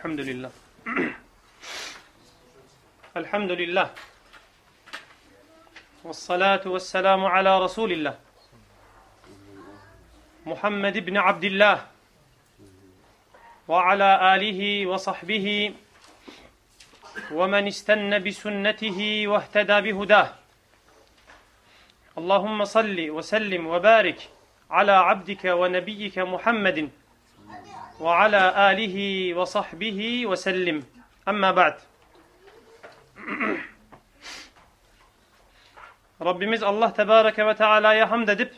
الحمد لله الحمد لله والصلاة والسلام على رسول الله محمد بن عبد الله وعلى آله وصحبه ومن استنى بسنته واهتدى بهداه. اللهم صل وسلم وبارك على عبدك ونبيك محمد ve ala alihi ve sahbihi ve sellim. Amma ba'd. Rabbimiz Allah Tebareke ve Teala'ya hamd edip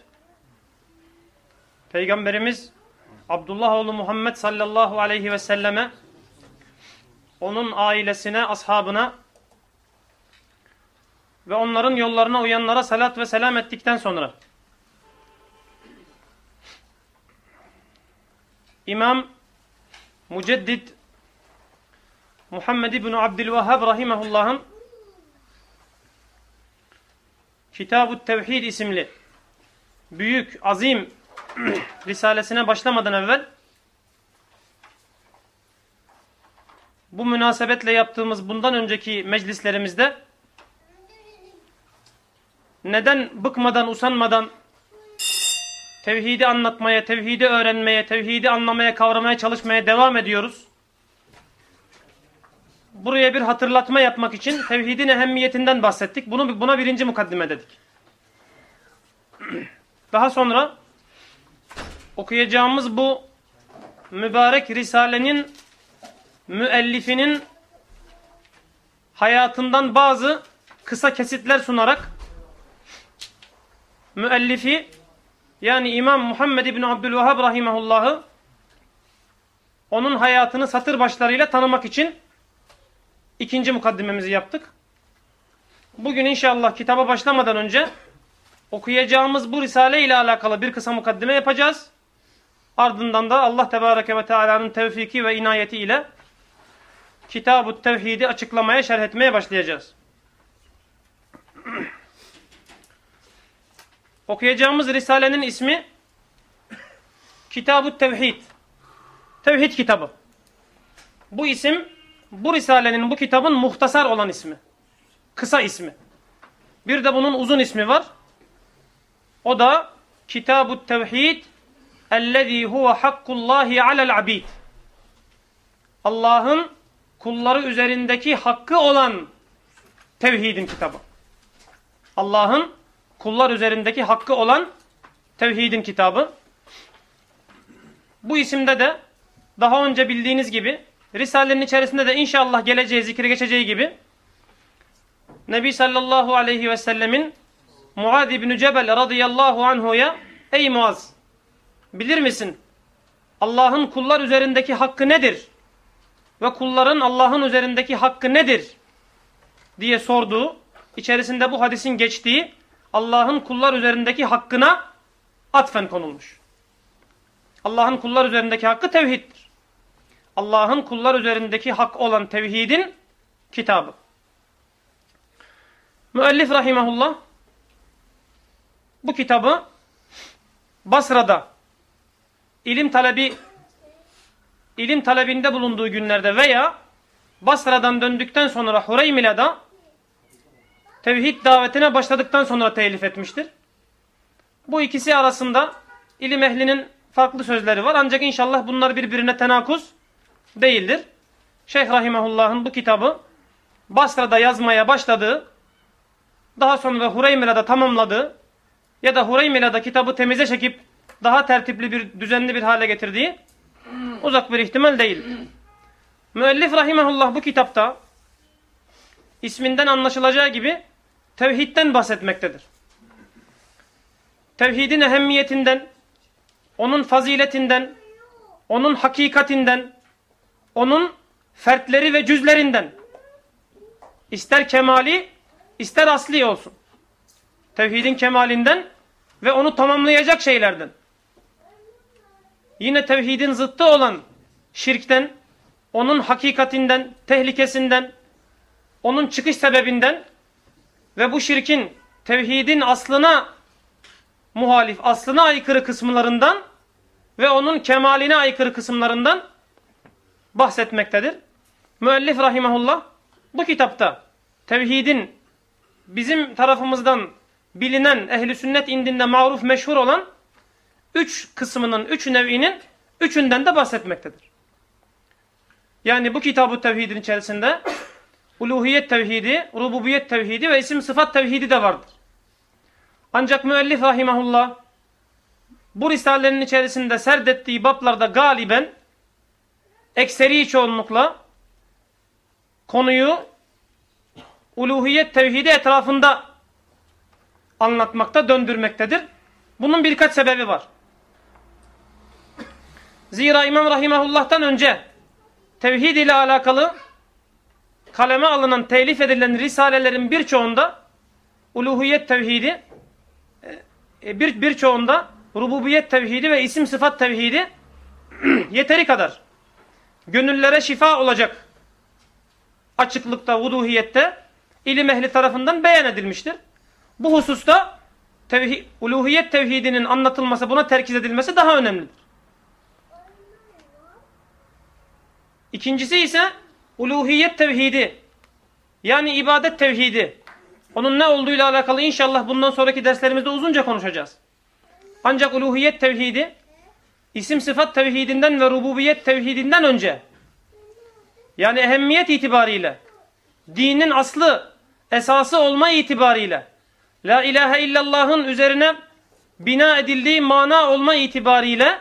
Peygamberimiz Abdullah oğlu Muhammed sallallahu aleyhi ve selleme onun ailesine, ashabına ve onların yollarına uyanlara salat ve selam ettikten sonra İmam Müceddid Muhammed İbni Abdülvahhab Rahimahullah'ın Kitab-ı Tevhid isimli büyük, azim risalesine başlamadan evvel bu münasebetle yaptığımız bundan önceki meclislerimizde neden bıkmadan, usanmadan tevhidi anlatmaya, tevhidi öğrenmeye, tevhidi anlamaya, kavramaya çalışmaya devam ediyoruz. Buraya bir hatırlatma yapmak için tevhidin ehemmiyetinden bahsettik. Bunu buna birinci mukaddime dedik. Daha sonra okuyacağımız bu mübarek risalenin müellifinin hayatından bazı kısa kesitler sunarak müellifi yani İmam Muhammed İbni Abdülvahhab Rahimahullah'ı onun hayatını satır başlarıyla tanımak için ikinci mukaddimemizi yaptık. Bugün inşallah kitaba başlamadan önce okuyacağımız bu risale ile alakalı bir kısa mukaddime yapacağız. Ardından da Allah Tebareke ve Teala'nın tevfiki ve inayeti ile Kitab-ı Tevhid'i açıklamaya, şerh etmeye başlayacağız. Okuyacağımız risalenin ismi Kitab-ı Tevhid. Tevhid kitabı. Bu isim bu risalenin, bu kitabın muhtasar olan ismi. Kısa ismi. Bir de bunun uzun ismi var. O da Kitab-ı Tevhid ellezî huve hakkullâhi alel abid. Allah'ın kulları üzerindeki hakkı olan tevhidin kitabı. Allah'ın kullar üzerindeki hakkı olan tevhidin kitabı. Bu isimde de daha önce bildiğiniz gibi Risalenin içerisinde de inşallah geleceği zikri geçeceği gibi Nebi sallallahu aleyhi ve sellemin Muad İbni Cebel radıyallahu anhuya Ey Muaz bilir misin Allah'ın kullar üzerindeki hakkı nedir? Ve kulların Allah'ın üzerindeki hakkı nedir? diye sorduğu içerisinde bu hadisin geçtiği Allah'ın kullar üzerindeki hakkına atfen konulmuş. Allah'ın kullar üzerindeki hakkı tevhiddir. Allah'ın kullar üzerindeki hak olan tevhidin kitabı. Müellif rahimahullah bu kitabı Basra'da ilim talebi ilim talebinde bulunduğu günlerde veya Basra'dan döndükten sonra Hureymila'da tevhid davetine başladıktan sonra telif etmiştir. Bu ikisi arasında ilim ehlinin farklı sözleri var. Ancak inşallah bunlar birbirine tenakuz değildir. Şeyh Rahimahullah'ın bu kitabı Basra'da yazmaya başladığı, daha sonra Hureymila'da tamamladığı ya da Hureymila'da kitabı temize çekip daha tertipli bir, düzenli bir hale getirdiği uzak bir ihtimal değil. Müellif Rahimahullah bu kitapta isminden anlaşılacağı gibi tevhidden bahsetmektedir. Tevhidin ehemmiyetinden, onun faziletinden, onun hakikatinden, onun fertleri ve cüzlerinden ister kemali ister asli olsun. Tevhidin kemalinden ve onu tamamlayacak şeylerden. Yine tevhidin zıttı olan şirkten, onun hakikatinden, tehlikesinden, onun çıkış sebebinden ve bu şirkin tevhidin aslına muhalif, aslına aykırı kısımlarından ve onun kemaline aykırı kısımlarından bahsetmektedir. Müellif rahimahullah bu kitapta tevhidin bizim tarafımızdan bilinen ehli sünnet indinde maruf meşhur olan üç kısmının, üç nev'inin üçünden de bahsetmektedir. Yani bu kitabı tevhidin içerisinde uluhiyet tevhidi, rububiyet tevhidi ve isim sıfat tevhidi de vardır. Ancak müellif rahimahullah bu risalenin içerisinde serdettiği bablarda galiben ekseri çoğunlukla konuyu uluhiyet tevhidi etrafında anlatmakta, döndürmektedir. Bunun birkaç sebebi var. Zira İmam Rahimahullah'tan önce tevhid ile alakalı kaleme alınan, telif edilen risalelerin birçoğunda uluhiyet tevhidi e, bir birçoğunda rububiyet tevhidi ve isim sıfat tevhidi yeteri kadar gönüllere şifa olacak açıklıkta, vuduhiyette ilim ehli tarafından beyan edilmiştir. Bu hususta tevhid, uluhiyet tevhidinin anlatılması, buna terkiz edilmesi daha önemlidir. İkincisi ise uluhiyet tevhidi yani ibadet tevhidi. Onun ne olduğuyla alakalı inşallah bundan sonraki derslerimizde uzunca konuşacağız. Ancak uluhiyet tevhidi isim sıfat tevhidinden ve rububiyet tevhidinden önce yani ehemmiyet itibariyle dinin aslı esası olma itibariyle La ilahe illallah'ın üzerine bina edildiği mana olma itibariyle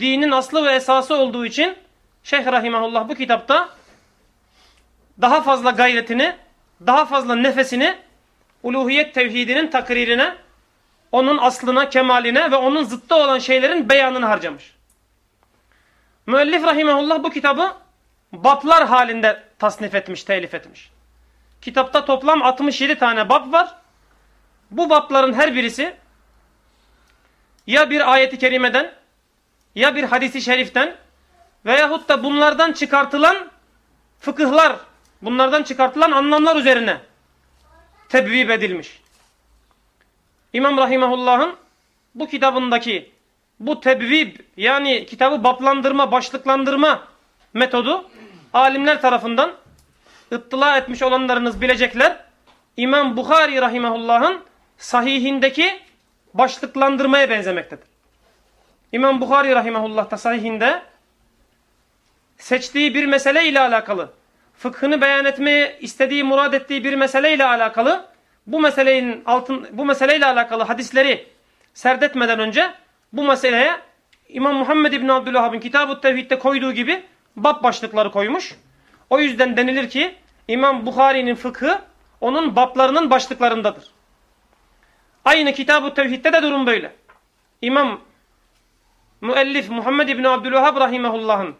dinin aslı ve esası olduğu için Şeyh Rahimahullah bu kitapta daha fazla gayretini, daha fazla nefesini uluhiyet tevhidinin takririne, onun aslına, kemaline ve onun zıttı olan şeylerin beyanını harcamış. Müellif Rahimahullah bu kitabı bablar halinde tasnif etmiş, telif etmiş. Kitapta toplam 67 tane bab var. Bu babların her birisi ya bir ayeti kerimeden ya bir hadisi şeriften veyahut da bunlardan çıkartılan fıkıhlar, bunlardan çıkartılan anlamlar üzerine tebvib edilmiş. İmam Rahimahullah'ın bu kitabındaki bu tebvib yani kitabı baplandırma, başlıklandırma metodu alimler tarafından ıttıla etmiş olanlarınız bilecekler. İmam Bukhari Rahimahullah'ın sahihindeki başlıklandırmaya benzemektedir. İmam Bukhari Rahimahullah da sahihinde seçtiği bir mesele ile alakalı, fıkhını beyan etmeye istediği, murad ettiği bir mesele ile alakalı, bu meselenin altın, bu meseleyle alakalı hadisleri serdetmeden önce bu meseleye İmam Muhammed İbn Abdülhab'ın Kitab-ı Tevhid'de koyduğu gibi bab başlıkları koymuş. O yüzden denilir ki İmam Bukhari'nin fıkhı onun bablarının başlıklarındadır. Aynı Kitab-ı Tevhid'de de durum böyle. İmam müellif Muhammed İbni Abdülvahhab Rahimahullah'ın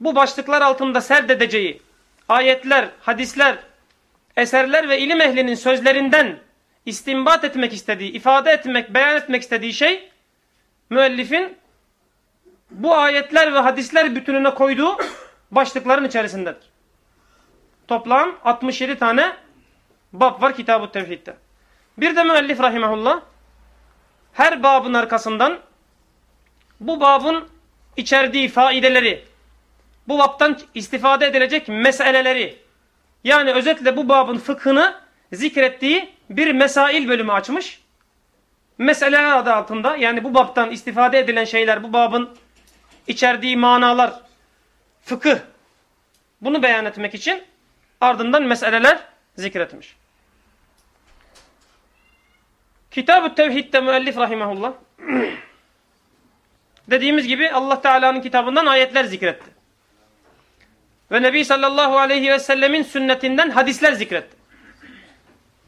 bu başlıklar altında serdedeceği ayetler, hadisler, eserler ve ilim ehlinin sözlerinden istinbat etmek istediği, ifade etmek, beyan etmek istediği şey müellifin bu ayetler ve hadisler bütününe koyduğu başlıkların içerisindedir. Toplam 67 tane bab var Kitab-ı Tevhid'de. Bir de müellif rahimahullah her babın arkasından bu babın içerdiği faideleri, bu babtan istifade edilecek meseleleri, yani özetle bu babın fıkhını zikrettiği bir mesail bölümü açmış. Meseleler adı altında yani bu babtan istifade edilen şeyler, bu babın içerdiği manalar, fıkıh bunu beyan etmek için ardından meseleler zikretmiş. Kitab-ı Tevhid'de müellif rahimahullah dediğimiz gibi Allah Teala'nın kitabından ayetler zikretti. Ve Nebi sallallahu aleyhi ve sellemin sünnetinden hadisler zikretti.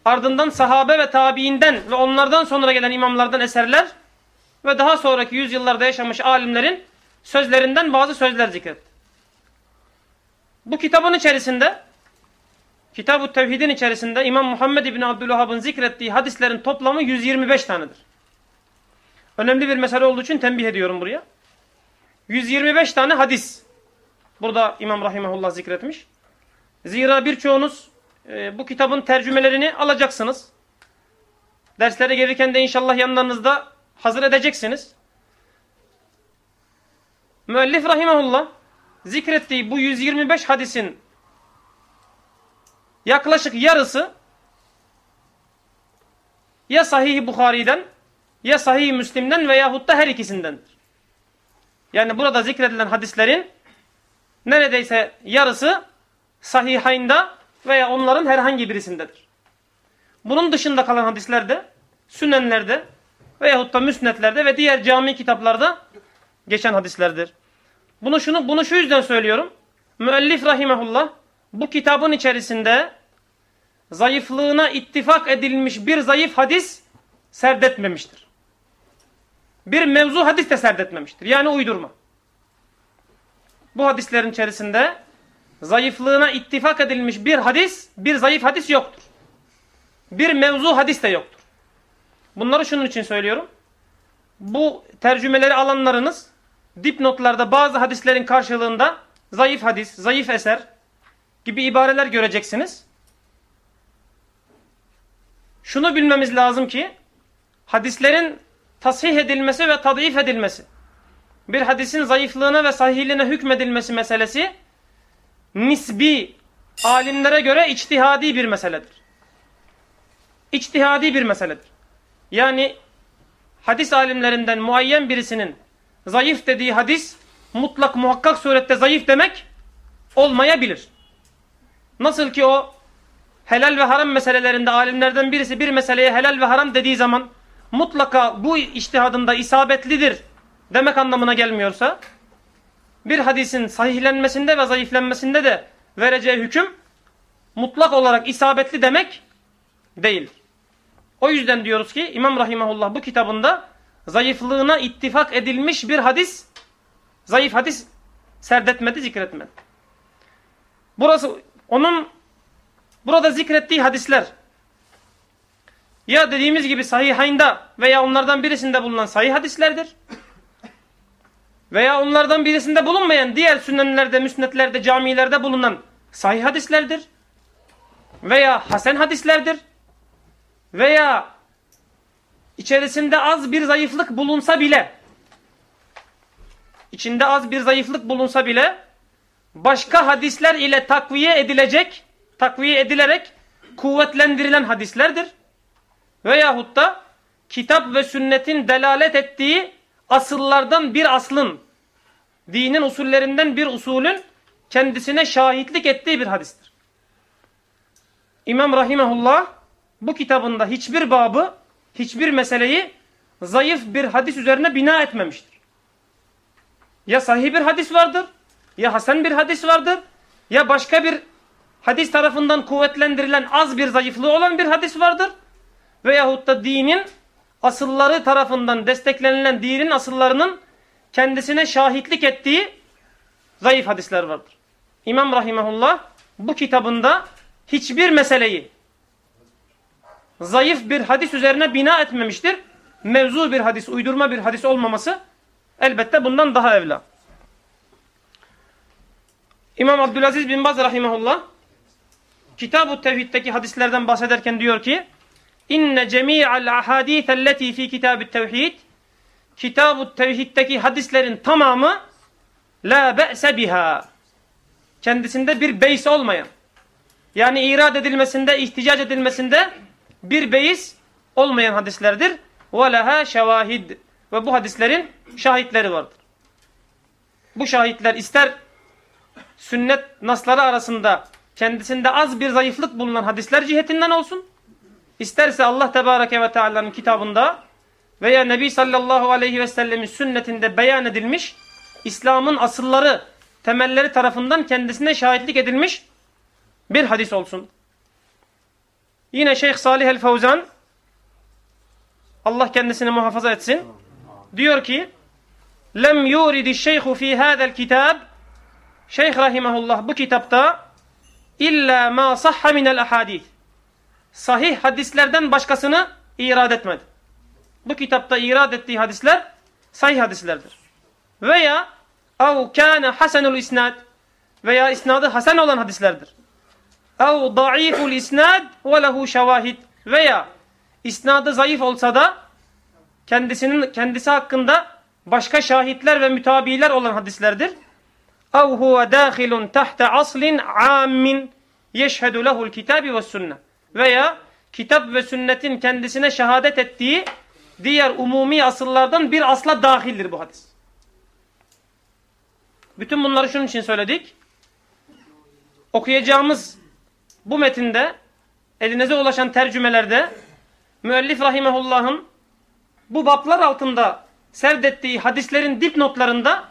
Ardından sahabe ve tabiinden ve onlardan sonra gelen imamlardan eserler ve daha sonraki yüzyıllarda yaşamış alimlerin sözlerinden bazı sözler zikretti. Bu kitabın içerisinde Kitab-ı Tevhid'in içerisinde İmam Muhammed İbni Abdülvahab'ın zikrettiği hadislerin toplamı 125 tanedir. Önemli bir mesele olduğu için tembih ediyorum buraya. 125 tane hadis. Burada İmam Rahimahullah zikretmiş. Zira birçoğunuz e, bu kitabın tercümelerini alacaksınız. Derslere gelirken de inşallah yanlarınızda hazır edeceksiniz. Müellif Rahimahullah zikrettiği bu 125 hadisin yaklaşık yarısı ya Sahih-i Bukhari'den ya Sahih-i Müslim'den veyahut da her ikisindendir. Yani burada zikredilen hadislerin neredeyse yarısı Sahihayn'da veya onların herhangi birisindedir. Bunun dışında kalan hadislerde, sünenlerde veyahut da müsnetlerde ve diğer cami kitaplarda geçen hadislerdir. Bunu şunu bunu şu yüzden söylüyorum. Müellif rahimehullah bu kitabın içerisinde zayıflığına ittifak edilmiş bir zayıf hadis serdetmemiştir. Bir mevzu hadis de serdetmemiştir. Yani uydurma. Bu hadislerin içerisinde zayıflığına ittifak edilmiş bir hadis, bir zayıf hadis yoktur. Bir mevzu hadis de yoktur. Bunları şunun için söylüyorum. Bu tercümeleri alanlarınız dipnotlarda bazı hadislerin karşılığında zayıf hadis, zayıf eser gibi ibareler göreceksiniz. Şunu bilmemiz lazım ki hadislerin tasih edilmesi ve tadif edilmesi bir hadisin zayıflığına ve sahihliğine hükmedilmesi meselesi nisbi alimlere göre içtihadi bir meseledir. İçtihadi bir meseledir. Yani hadis alimlerinden muayyen birisinin zayıf dediği hadis mutlak muhakkak surette zayıf demek olmayabilir. Nasıl ki o helal ve haram meselelerinde alimlerden birisi bir meseleye helal ve haram dediği zaman mutlaka bu iştihadında isabetlidir demek anlamına gelmiyorsa bir hadisin sahihlenmesinde ve zayıflenmesinde de vereceği hüküm mutlak olarak isabetli demek değil. O yüzden diyoruz ki İmam Rahimahullah bu kitabında zayıflığına ittifak edilmiş bir hadis, zayıf hadis serdetmedi, zikretmedi. Burası onun burada zikrettiği hadisler ya dediğimiz gibi sahihaynda veya onlardan birisinde bulunan sahih hadislerdir. Veya onlardan birisinde bulunmayan diğer sünnenlerde, müsnetlerde, camilerde bulunan sahih hadislerdir. Veya hasen hadislerdir. Veya içerisinde az bir zayıflık bulunsa bile içinde az bir zayıflık bulunsa bile başka hadisler ile takviye edilecek, takviye edilerek kuvvetlendirilen hadislerdir. Veyahut da kitap ve sünnetin delalet ettiği asıllardan bir aslın, dinin usullerinden bir usulün kendisine şahitlik ettiği bir hadistir. İmam Rahimahullah bu kitabında hiçbir babı, hiçbir meseleyi zayıf bir hadis üzerine bina etmemiştir. Ya sahih bir hadis vardır, ya hasen bir hadis vardır, ya başka bir hadis tarafından kuvvetlendirilen az bir zayıflığı olan bir hadis vardır. Veyahut da dinin asılları tarafından desteklenilen dinin asıllarının kendisine şahitlik ettiği zayıf hadisler vardır. İmam Rahimahullah bu kitabında hiçbir meseleyi zayıf bir hadis üzerine bina etmemiştir. Mevzu bir hadis, uydurma bir hadis olmaması elbette bundan daha evla. İmam Abdülaziz bin Baz Rahimahullah Kitab-ı Tevhid'deki hadislerden bahsederken diyor ki İnne cemi'al ahadithelleti fi kitab-ı tevhid Kitab-ı Tevhid'deki hadislerin tamamı la be'se biha kendisinde bir beys olmayan yani irad edilmesinde, ihticac edilmesinde bir beis olmayan hadislerdir. Leha şevahid ve bu hadislerin şahitleri vardır. Bu şahitler ister sünnet nasları arasında kendisinde az bir zayıflık bulunan hadisler cihetinden olsun. İsterse Allah Tebareke ve Teala'nın kitabında veya Nebi sallallahu aleyhi ve sellemin sünnetinde beyan edilmiş İslam'ın asılları, temelleri tarafından kendisine şahitlik edilmiş bir hadis olsun. Yine Şeyh Salih el-Fevzan Allah kendisini muhafaza etsin. Diyor ki lem yuridi şeyhu fi hada'l kitab Şeyh rahimehullah bu kitapta illa ma sahha minel ahadith sahih hadislerden başkasını irad etmedi. Bu kitapta irad ettiği hadisler sahih hadislerdir. Veya ev kâne hasenul isnad veya isnadı hasen olan hadislerdir. Ev da'iful isnad ve lehu şevahid veya isnadı zayıf olsa da kendisinin kendisi hakkında başka şahitler ve mütabiler olan hadislerdir. اَوْ هُوَ دَاخِلٌ تَحْتَ عَصْلٍ عَامٍ يَشْهَدُ لَهُ الْكِتَابِ وَالسُنَّةِ veya kitap ve sünnetin kendisine şehadet ettiği diğer umumi asıllardan bir asla dahildir bu hadis. Bütün bunları şunun için söyledik. Okuyacağımız bu metinde elinize ulaşan tercümelerde müellif rahimehullah'ın bu baplar altında serdettiği hadislerin dipnotlarında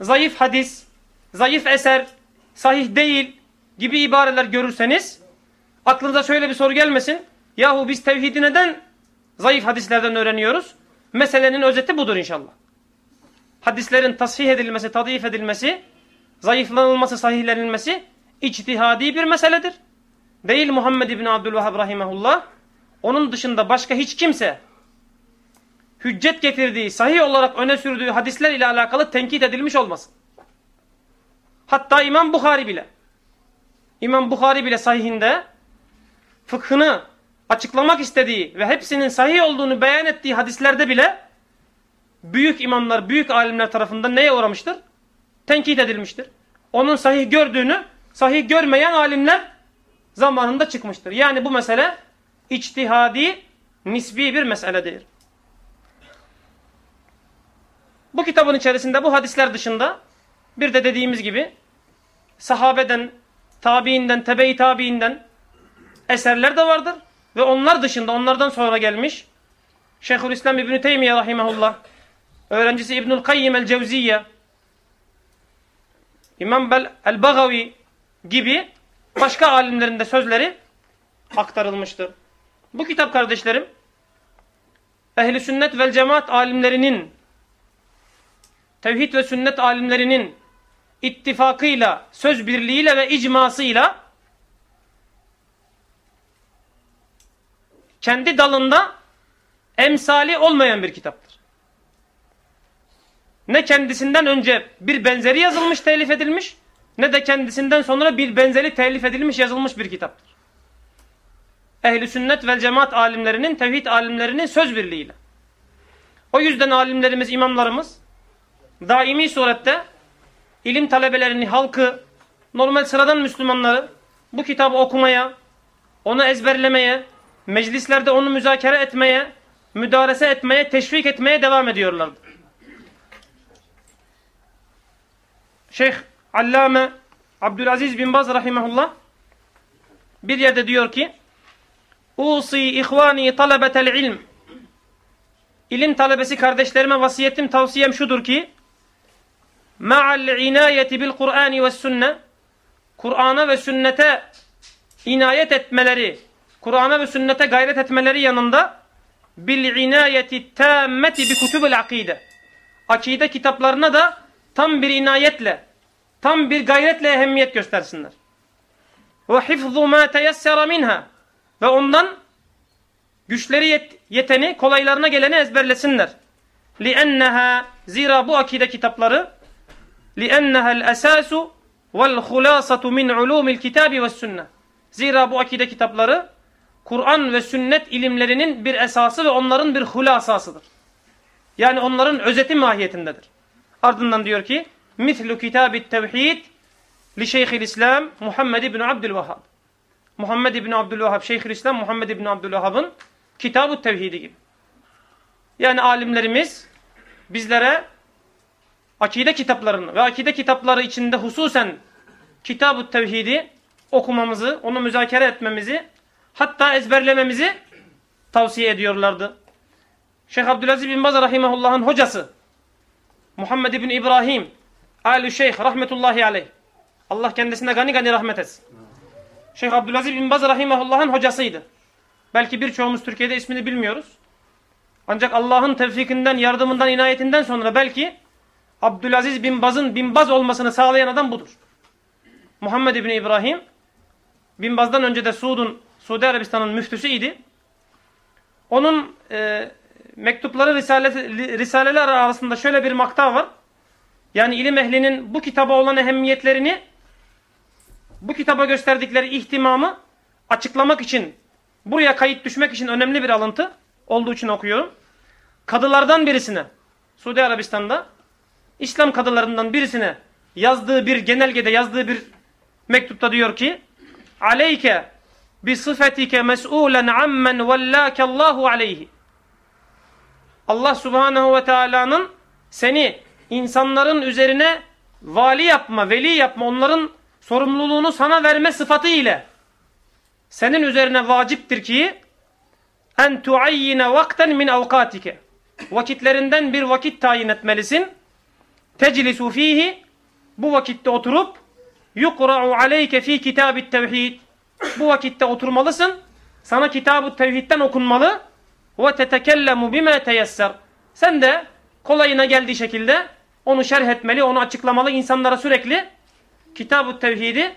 zayıf hadis, zayıf eser, sahih değil gibi ibareler görürseniz aklınıza şöyle bir soru gelmesin. Yahu biz tevhidi neden zayıf hadislerden öğreniyoruz? Meselenin özeti budur inşallah. Hadislerin tasfih edilmesi, tadif edilmesi, zayıflanılması, sahihlenilmesi içtihadi bir meseledir. Değil Muhammed İbni Abdülvahhab rahimehullah. Onun dışında başka hiç kimse hüccet getirdiği, sahih olarak öne sürdüğü hadisler ile alakalı tenkit edilmiş olmasın. Hatta İmam Bukhari bile. İmam Bukhari bile sahihinde fıkhını açıklamak istediği ve hepsinin sahih olduğunu beyan ettiği hadislerde bile büyük imamlar, büyük alimler tarafından neye uğramıştır? Tenkit edilmiştir. Onun sahih gördüğünü sahih görmeyen alimler zamanında çıkmıştır. Yani bu mesele içtihadi, nisbi bir meseledir. Bu kitabın içerisinde bu hadisler dışında bir de dediğimiz gibi sahabeden, tabiinden, tebe-i tabiinden eserler de vardır. Ve onlar dışında onlardan sonra gelmiş Şeyhülislam İbn-i Teymiye Rahimahullah öğrencisi İbnül Kayyim el-Cevziye İmam el-Bagavi gibi başka alimlerin de sözleri aktarılmıştır. Bu kitap kardeşlerim ehli sünnet vel cemaat alimlerinin tevhid ve sünnet alimlerinin ittifakıyla, söz birliğiyle ve icmasıyla kendi dalında emsali olmayan bir kitaptır. Ne kendisinden önce bir benzeri yazılmış, telif edilmiş, ne de kendisinden sonra bir benzeri telif edilmiş, yazılmış bir kitaptır. Ehli sünnet vel cemaat alimlerinin, tevhid alimlerinin söz birliğiyle. O yüzden alimlerimiz, imamlarımız daimi surette ilim talebelerini, halkı, normal sıradan Müslümanları bu kitabı okumaya, onu ezberlemeye, meclislerde onu müzakere etmeye, müdarese etmeye, teşvik etmeye devam ediyorlardı. Şeyh Allame Abdülaziz bin Baz rahimahullah bir yerde diyor ki Usi ihvani talebetel ilm İlim talebesi kardeşlerime vasiyetim, tavsiyem şudur ki ma'al inayeti bil Kur'ani ve sünne Kur'an'a ve sünnete inayet etmeleri Kur'an'a ve sünnete gayret etmeleri yanında bil inayeti tammeti bi kutubul akide. Akide kitaplarına da tam bir inayetle, tam bir gayretle ehemmiyet göstersinler. Ve hifzu ma teyessera minha. Ve ondan güçleri yet yeteni, kolaylarına geleni ezberlesinler. لِأَنَّهَا Zira bu akide kitapları لِأَنَّهَا الْأَسَاسُ وَالْخُلَاسَةُ مِنْ عُلُومِ الْكِتَابِ وَالسُّنَّةِ Zira bu akide kitapları Kur'an ve sünnet ilimlerinin bir esası ve onların bir hulasasıdır. Yani onların özeti mahiyetindedir. Ardından diyor ki Mithlu kitabit tevhid li şeyhil İslam Muhammed ibn Abdülvahhab. Muhammed ibn Abdülvahhab, Şeyhül İslam Muhammed ibn Abdülvahhab'ın kitab tevhidi gibi. Yani alimlerimiz bizlere akide kitaplarını ve akide kitapları içinde hususen kitab tevhidi okumamızı, onu müzakere etmemizi Hatta ezberlememizi tavsiye ediyorlardı. Şeyh Abdülaziz bin Baz rahimahullah'ın hocası Muhammed bin İbrahim Ali Şeyh rahmetullahi aleyh. Allah kendisine gani gani rahmet etsin. Şeyh Abdülaziz bin Baz rahimahullah'ın hocasıydı. Belki birçoğumuz Türkiye'de ismini bilmiyoruz. Ancak Allah'ın tevfikinden, yardımından, inayetinden sonra belki Abdülaziz bin Baz'ın bin Baz olmasını sağlayan adam budur. Muhammed bin İbrahim bin Baz'dan önce de Suud'un Suudi Arabistan'ın müftüsüydi. Onun e, mektupları risalesi, risaleler arasında şöyle bir makta var. Yani ilim ehlinin bu kitaba olan ehemmiyetlerini, bu kitaba gösterdikleri ihtimamı açıklamak için, buraya kayıt düşmek için önemli bir alıntı olduğu için okuyorum. Kadılardan birisine, Suudi Arabistan'da, İslam kadılarından birisine yazdığı bir genelgede yazdığı bir mektupta diyor ki aleyke bi sıfetike mes'ulen ammen vellâke Allahu aleyhi. Allah subhanehu ve teala'nın seni insanların üzerine vali yapma, veli yapma, onların sorumluluğunu sana verme sıfatı ile senin üzerine vaciptir ki en tuayyine vakten min avkatike vakitlerinden bir vakit tayin etmelisin. Teclisu fihi bu vakitte oturup yukra'u aleyke fi kitabit tevhid bu vakitte oturmalısın. Sana kitab-ı tevhidden okunmalı. Ve tetekellemu bime teyesser. Sen de kolayına geldiği şekilde onu şerh etmeli, onu açıklamalı. insanlara sürekli kitab-ı tevhidi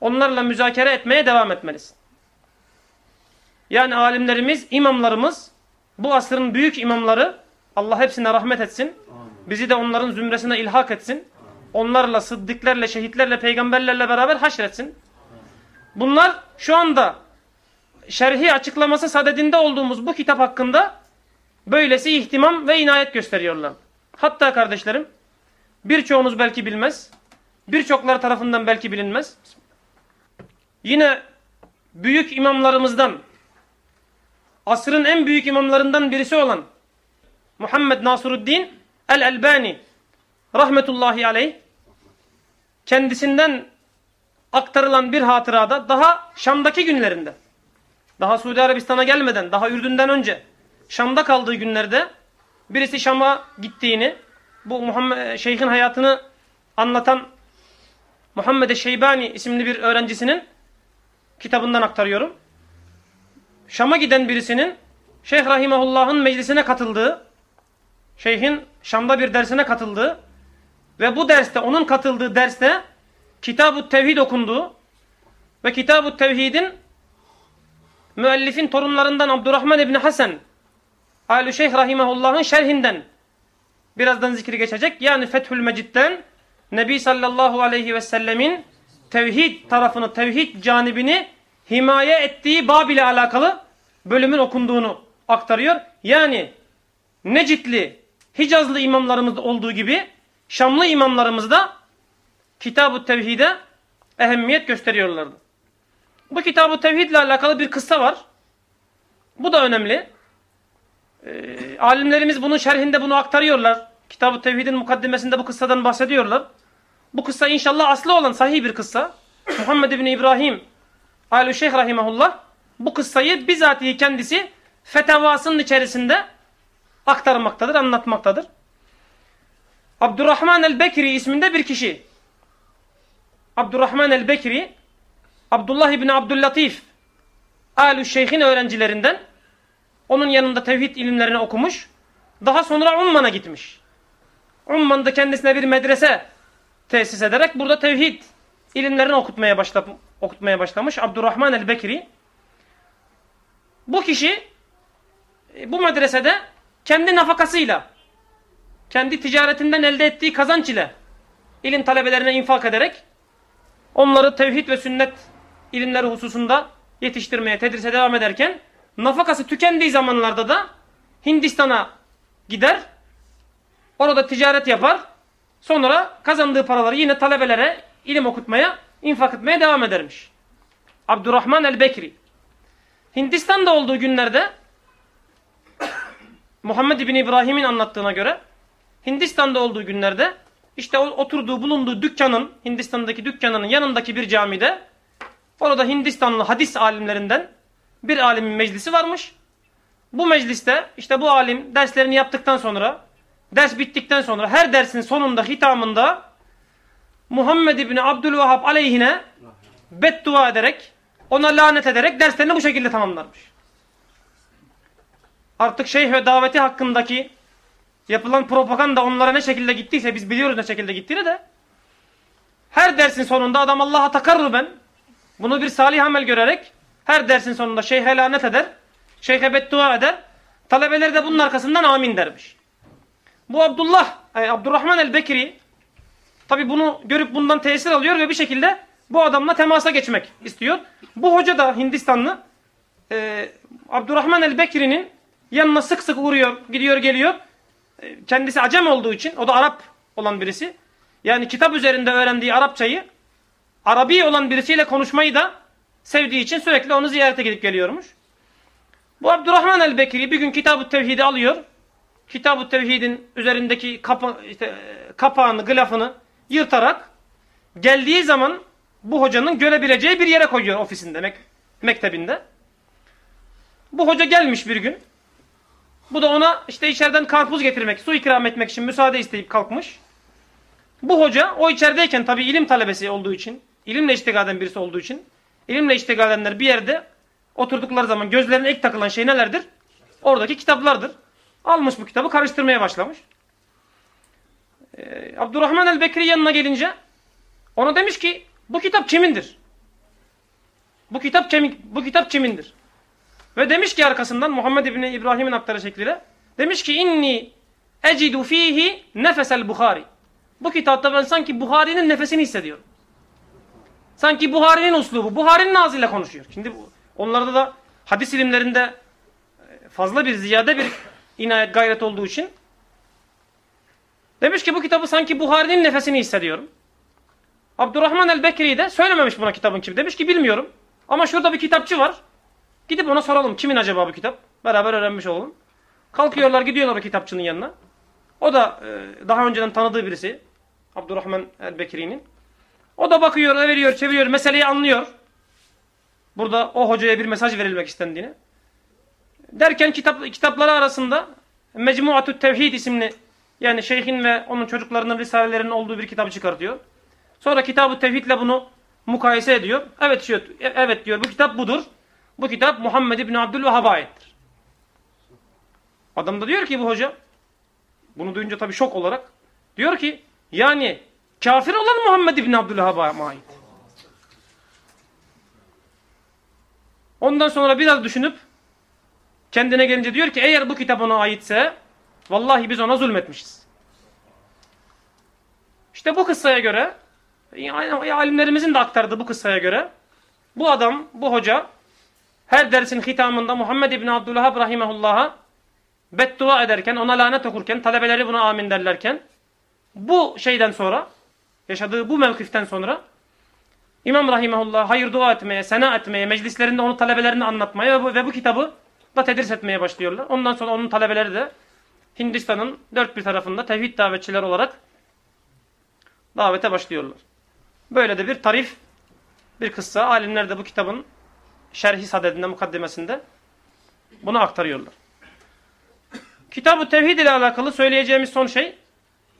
onlarla müzakere etmeye devam etmelisin. Yani alimlerimiz, imamlarımız, bu asrın büyük imamları Allah hepsine rahmet etsin. Bizi de onların zümresine ilhak etsin. Onlarla, sıddıklerle, şehitlerle, peygamberlerle beraber haşretsin. Bunlar şu anda şerhi açıklaması sadedinde olduğumuz bu kitap hakkında böylesi ihtimam ve inayet gösteriyorlar. Hatta kardeşlerim birçoğunuz belki bilmez. Birçokları tarafından belki bilinmez. Yine büyük imamlarımızdan asrın en büyük imamlarından birisi olan Muhammed Nasuruddin el-Elbani rahmetullahi aleyh kendisinden aktarılan bir hatırada daha Şam'daki günlerinde daha Suudi Arabistan'a gelmeden daha Ürdün'den önce Şam'da kaldığı günlerde birisi Şam'a gittiğini bu Muhammed Şeyh'in hayatını anlatan Muhammed Şeybani isimli bir öğrencisinin kitabından aktarıyorum. Şam'a giden birisinin Şeyh Rahimahullah'ın meclisine katıldığı, Şeyh'in Şam'da bir dersine katıldığı ve bu derste, onun katıldığı derste Kitab-ı Tevhid okunduğu ve Kitab-ı Tevhid'in müellifin torunlarından Abdurrahman İbni Hasan Alü Şeyh Rahimahullah'ın şerhinden birazdan zikri geçecek. Yani Fethül Mecid'den Nebi sallallahu aleyhi ve sellemin tevhid tarafını, tevhid canibini himaye ettiği bab ile alakalı bölümün okunduğunu aktarıyor. Yani Necitli, Hicazlı imamlarımız olduğu gibi Şamlı imamlarımız da Kitab-ı Tevhid'e ehemmiyet gösteriyorlardı. Bu Kitab-ı Tevhid ile alakalı bir kıssa var. Bu da önemli. E, alimlerimiz bunun şerhinde bunu aktarıyorlar. Kitab-ı Tevhid'in mukaddimesinde bu kıssadan bahsediyorlar. Bu kıssa inşallah aslı olan sahih bir kıssa. Muhammed bin İbrahim Alü Şeyh Rahimahullah bu kıssayı bizatihi kendisi fetavasının içerisinde aktarmaktadır, anlatmaktadır. Abdurrahman el-Bekri isminde bir kişi. Abdurrahman el-Bekri Abdullah ibn Abdüllatif Alü Şeyh'in öğrencilerinden onun yanında tevhid ilimlerini okumuş. Daha sonra Umman'a gitmiş. Umman'da kendisine bir medrese tesis ederek burada tevhid ilimlerini okutmaya, başla, okutmaya başlamış. Abdurrahman el-Bekri. Bu kişi e, bu medresede kendi nafakasıyla, kendi ticaretinden elde ettiği kazanç ile ilim talebelerine infak ederek onları tevhid ve sünnet ilimleri hususunda yetiştirmeye, tedrise devam ederken nafakası tükendiği zamanlarda da Hindistan'a gider, orada ticaret yapar, sonra kazandığı paraları yine talebelere ilim okutmaya, infak etmeye devam edermiş. Abdurrahman el-Bekri. Hindistan'da olduğu günlerde Muhammed bin İbrahim'in anlattığına göre Hindistan'da olduğu günlerde işte oturduğu bulunduğu dükkanın Hindistan'daki dükkanının yanındaki bir camide orada Hindistanlı hadis alimlerinden bir alimin meclisi varmış. Bu mecliste işte bu alim derslerini yaptıktan sonra ders bittikten sonra her dersin sonunda hitamında Muhammed İbni Abdülvahhab aleyhine beddua ederek ona lanet ederek derslerini bu şekilde tamamlarmış. Artık şeyh ve daveti hakkındaki yapılan propaganda onlara ne şekilde gittiyse biz biliyoruz ne şekilde gittiğini de her dersin sonunda adam Allah'a takarruben bunu bir salih amel görerek her dersin sonunda şeyhe lanet eder, şeyhe beddua eder. Talebeler de bunun arkasından amin dermiş. Bu Abdullah, Abdurrahman el-Bekri tabi bunu görüp bundan tesir alıyor ve bir şekilde bu adamla temasa geçmek istiyor. Bu hoca da Hindistanlı e, Abdurrahman el-Bekri'nin yanına sık sık uğruyor, gidiyor geliyor. E, kendisi Acem olduğu için, o da Arap olan birisi. Yani kitap üzerinde öğrendiği Arapçayı Arabi olan birisiyle konuşmayı da sevdiği için sürekli onu ziyarete gidip geliyormuş. Bu Abdurrahman el-Bekri bir gün Kitab-ı Tevhid'i alıyor. Kitab-ı Tevhid'in üzerindeki kapa, işte, kapağını, gılafını yırtarak geldiği zaman bu hocanın görebileceği bir yere koyuyor ofisinde, mek mektebinde. Bu hoca gelmiş bir gün. Bu da ona işte içeriden karpuz getirmek, su ikram etmek için müsaade isteyip kalkmış. Bu hoca o içerideyken tabi ilim talebesi olduğu için, ilimle iştigal eden birisi olduğu için, ilimle iştigal edenler bir yerde oturdukları zaman gözlerine ilk takılan şey nelerdir? Oradaki kitaplardır. Almış bu kitabı karıştırmaya başlamış. Ee, Abdurrahman el-Bekri yanına gelince ona demiş ki bu kitap kimindir? Bu kitap kimin, bu kitap kimindir? Ve demiş ki arkasından Muhammed İbni İbrahim'in aktarı şekliyle demiş ki inni ecidu fihi nefesel Bukhari. Bu kitapta ben sanki Buhari'nin nefesini hissediyorum. Sanki Buhari'nin uslubu, Buhari'nin ağzıyla konuşuyor. Şimdi onlarda da hadis ilimlerinde e, fazla bir ziyade bir inayet gayret olduğu için demiş ki bu kitabı sanki Buhari'nin nefesini hissediyorum. Abdurrahman el-Bekri de söylememiş buna kitabın kim. Demiş ki bilmiyorum. Ama şurada bir kitapçı var. Gidip ona soralım kimin acaba bu kitap? Beraber öğrenmiş olalım. Kalkıyorlar gidiyorlar o kitapçının yanına. O da e, daha önceden tanıdığı birisi. Abdurrahman el-Bekri'nin. O da bakıyor, veriyor, çeviriyor, meseleyi anlıyor. Burada o hocaya bir mesaj verilmek istendiğini. Derken kitap, kitapları arasında Mecmuatü Tevhid isimli yani şeyhin ve onun çocuklarının risalelerinin olduğu bir kitabı çıkartıyor. Sonra kitabı tevhidle bunu mukayese ediyor. Evet diyor, evet diyor bu kitap budur. Bu kitap Muhammed İbni Abdülvehhab'a aittir. Adam da diyor ki bu hoca bunu duyunca tabii şok olarak diyor ki yani kafir olan Muhammed İbni Abdülvehhab'a ait. Ondan sonra biraz düşünüp kendine gelince diyor ki eğer bu kitap ona aitse vallahi biz ona zulmetmişiz. İşte bu kıssaya göre yani alimlerimizin de aktardığı bu kıssaya göre bu adam, bu hoca her dersin hitamında Muhammed İbni Abdülhab Rahimahullah'a beddua ederken, ona lanet okurken, talebeleri buna amin derlerken bu şeyden sonra, yaşadığı bu mevkiften sonra İmam Rahimahullah hayır dua etmeye, sena etmeye, meclislerinde onu talebelerini anlatmaya ve bu, ve bu kitabı da tedris etmeye başlıyorlar. Ondan sonra onun talebeleri de Hindistan'ın dört bir tarafında tevhid davetçiler olarak davete başlıyorlar. Böyle de bir tarif, bir kıssa. Alimler de bu kitabın şerhi sadedinde, mukaddemesinde bunu aktarıyorlar. Kitab-ı Tevhid ile alakalı söyleyeceğimiz son şey,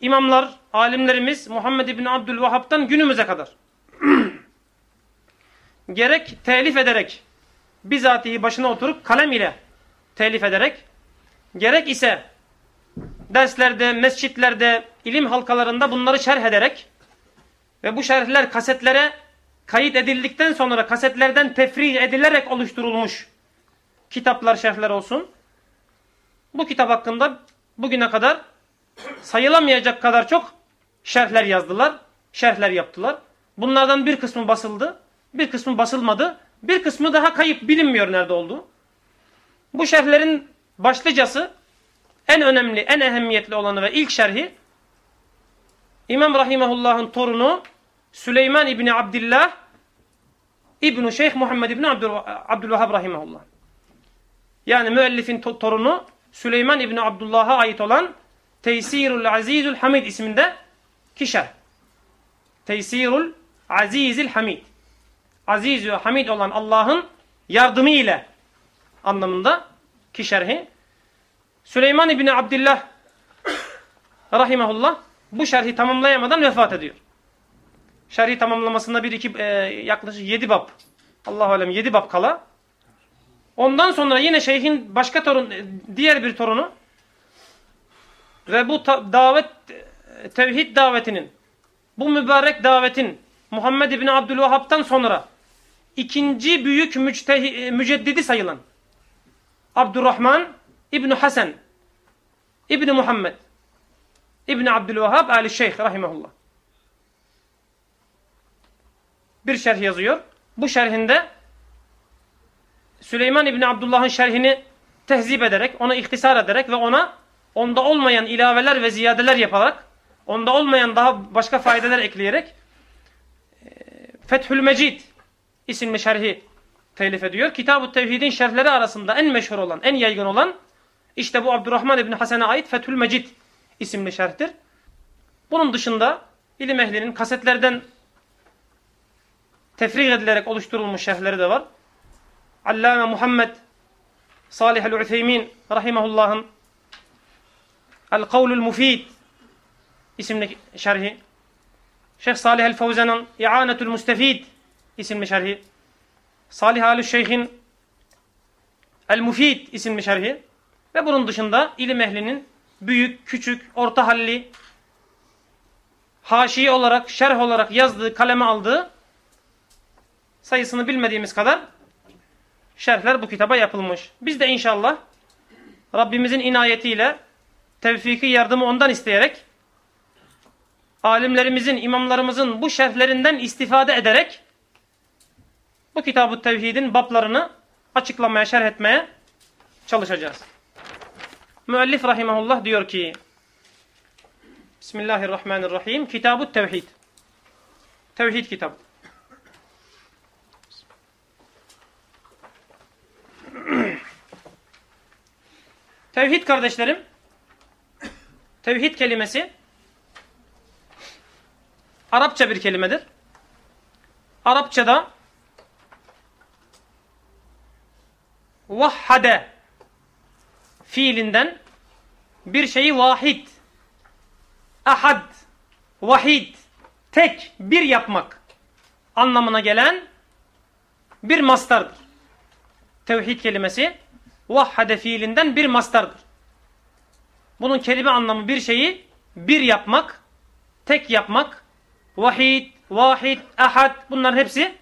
imamlar, alimlerimiz Muhammed İbni Abdülvahhab'tan günümüze kadar gerek telif ederek, bizatihi başına oturup kalem ile telif ederek, gerek ise derslerde, mescitlerde, ilim halkalarında bunları şerh ederek ve bu şerhler kasetlere kayıt edildikten sonra kasetlerden tefrih edilerek oluşturulmuş kitaplar, şerhler olsun. Bu kitap hakkında bugüne kadar sayılamayacak kadar çok şerhler yazdılar, şerhler yaptılar. Bunlardan bir kısmı basıldı, bir kısmı basılmadı, bir kısmı daha kayıp bilinmiyor nerede olduğu. Bu şerhlerin başlıcası en önemli, en ehemmiyetli olanı ve ilk şerhi İmam Rahimahullah'ın torunu Süleyman İbni Abdillah İbni Şeyh Muhammed İbni Abdül, Abdülvahhab Rahimahullah. Yani müellifin to torunu Süleyman İbni Abdullah'a ait olan Teysirul Azizul Hamid isminde kişer. Teysirul Azizil Hamid. Aziz ve Hamid olan Allah'ın yardımı ile anlamında ki. Süleyman İbni Abdillah Rahimahullah bu şerhi tamamlayamadan vefat ediyor. Şerhi tamamlamasında bir iki e, yaklaşık yedi bab Allah alem yedi bab kala. Ondan sonra yine şeyhin başka torun e, diğer bir torunu ve bu davet e, tevhid davetinin bu mübarek davetin Muhammed İbni Abdülvahhab'tan sonra ikinci büyük müctehi, müceddidi sayılan Abdurrahman İbni Hasan İbni Muhammed İbni Abdülvahhab Ali Şeyh Rahimahullah. Bir şerh yazıyor. Bu şerhinde Süleyman İbni Abdullah'ın şerhini tehzip ederek, ona ihtisar ederek ve ona onda olmayan ilaveler ve ziyadeler yaparak onda olmayan daha başka faydeler ekleyerek e, Fethül Mecid isimli şerhi telif ediyor. Kitab-ı Tevhid'in şerhleri arasında en meşhur olan, en yaygın olan işte bu Abdurrahman İbni Hasen'e ait Fethül Mecid isimli şerhtir. Bunun dışında ilim ehlinin kasetlerden tefrik edilerek oluşturulmuş şerhleri de var. Allame Muhammed Salih el-Utheymin rahimahullah'ın El-Kavlul Mufid isimli şerhi. Şeyh Salih el-Fevzan'ın İ'anetul Mustafid isimli şerhi. Salih Ali Şeyh'in El-Mufid isimli şerhi. Ve bunun dışında ilim ehlinin büyük, küçük, orta halli, haşi olarak, şerh olarak yazdığı, kaleme aldığı sayısını bilmediğimiz kadar şerhler bu kitaba yapılmış. Biz de inşallah Rabbimizin inayetiyle tevfiki yardımı ondan isteyerek alimlerimizin, imamlarımızın bu şerhlerinden istifade ederek bu kitab-ı tevhidin bablarını açıklamaya, şerh etmeye çalışacağız. Müellif rahimahullah diyor ki Bismillahirrahmanirrahim Kitab-ı Tevhid Tevhid kitabı Tevhid kardeşlerim Tevhid kelimesi Arapça bir kelimedir. Arapçada vahhade fiilinden bir şeyi vahid, ahad, vahid, tek, bir yapmak anlamına gelen bir mastardır. Tevhid kelimesi vahhade fiilinden bir mastardır. Bunun kelime anlamı bir şeyi bir yapmak, tek yapmak, vahid, vahid, ahad bunlar hepsi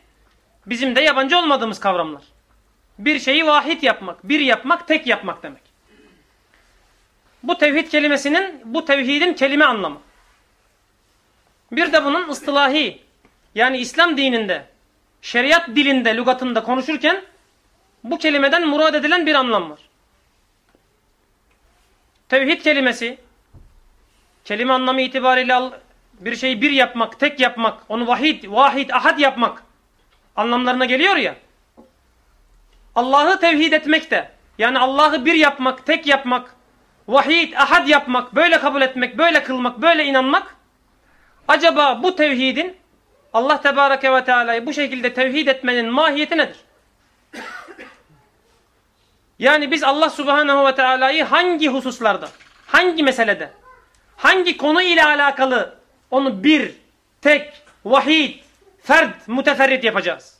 bizim de yabancı olmadığımız kavramlar. Bir şeyi vahid yapmak, bir yapmak, tek yapmak demek. Bu tevhid kelimesinin, bu tevhidin kelime anlamı. Bir de bunun ıstılahi, yani İslam dininde, şeriat dilinde, lügatında konuşurken bu kelimeden murad edilen bir anlam var. Tevhid kelimesi, kelime anlamı itibariyle bir şeyi bir yapmak, tek yapmak, onu vahid, vahid, ahad yapmak anlamlarına geliyor ya. Allah'ı tevhid etmek de, yani Allah'ı bir yapmak, tek yapmak, vahid, ahad yapmak, böyle kabul etmek, böyle kılmak, böyle inanmak, acaba bu tevhidin, Allah Tebareke ve Teala'yı bu şekilde tevhid etmenin mahiyeti nedir? Yani biz Allah Subhanahu ve Teala'yı hangi hususlarda, hangi meselede, hangi konu ile alakalı onu bir, tek, vahid, fert, müteferrit yapacağız.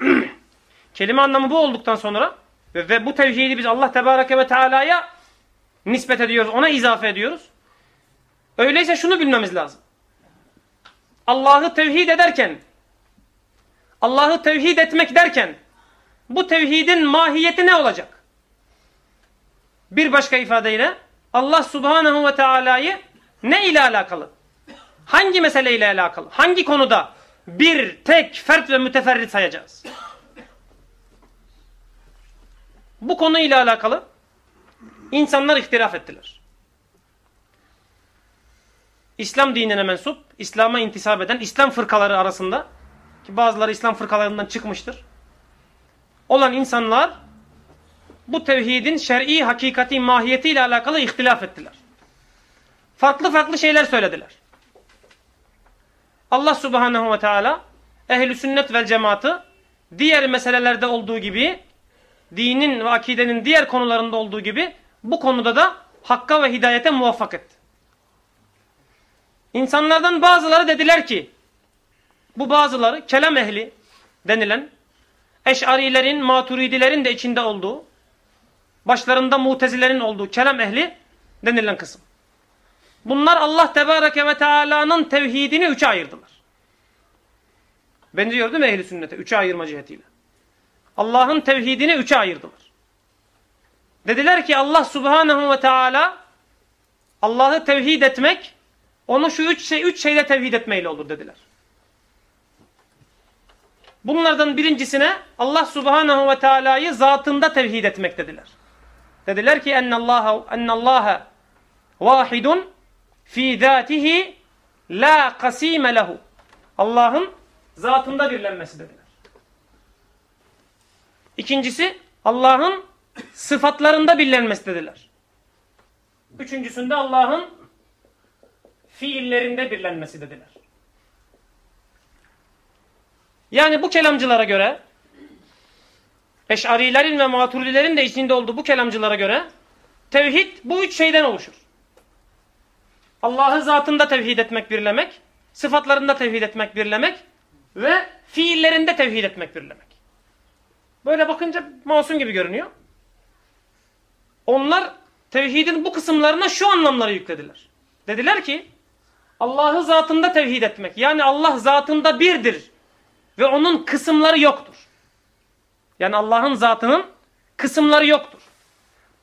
Kelime anlamı bu olduktan sonra ve, ve bu tevhidi biz Allah Tebareke ve Teala'ya nispet ediyoruz, ona izafe ediyoruz. Öyleyse şunu bilmemiz lazım. Allah'ı tevhid ederken, Allah'ı tevhid etmek derken, bu tevhidin mahiyeti ne olacak? Bir başka ifadeyle Allah Subhanahu ve Teala'yı ne ile alakalı? Hangi mesele ile alakalı? Hangi konuda bir, tek, fert ve müteferrit sayacağız? Bu konu ile alakalı insanlar ihtilaf ettiler. İslam dinine mensup, İslam'a intisap eden İslam fırkaları arasında ki bazıları İslam fırkalarından çıkmıştır. Olan insanlar bu tevhidin şer'i hakikati mahiyetiyle alakalı ihtilaf ettiler. Farklı farklı şeyler söylediler. Allah subhanehu ve teala ehli sünnet vel cemaatı diğer meselelerde olduğu gibi dinin ve akidenin diğer konularında olduğu gibi bu konuda da hakka ve hidayete muvaffak etti. İnsanlardan bazıları dediler ki bu bazıları kelam ehli denilen eşarilerin, maturidilerin de içinde olduğu başlarında mutezilerin olduğu kelam ehli denilen kısım. Bunlar Allah Tebareke ve Teala'nın tevhidini üçe ayırdılar. Benziyor değil mi ehli sünnete? Üçe ayırma cihetiyle. Allah'ın tevhidini üçe ayırdılar. Dediler ki Allah Subhanahu ve Teala Allah'ı tevhid etmek onu şu üç şey üç şeyle tevhid etmeyle olur dediler. Bunlardan birincisine Allah Subhanahu ve Teala'yı zatında tevhid etmek dediler. Dediler ki ennallaha ennallaha vahidun fi zatihi la kasime lehu. Allah'ın zatında birlenmesi dediler. İkincisi Allah'ın sıfatlarında birlenmesi dediler. Üçüncüsünde Allah'ın fiillerinde birlenmesi dediler. Yani bu kelamcılara göre Eş'arilerin ve maturilerin de içinde olduğu bu kelamcılara göre tevhid bu üç şeyden oluşur. Allah'ı zatında tevhid etmek, birlemek, sıfatlarında tevhid etmek, birlemek ve fiillerinde tevhid etmek, birlemek. Böyle bakınca masum gibi görünüyor. Onlar tevhidin bu kısımlarına şu anlamları yüklediler. Dediler ki Allah'ı zatında tevhid etmek. Yani Allah zatında birdir ve onun kısımları yoktur. Yani Allah'ın zatının kısımları yoktur.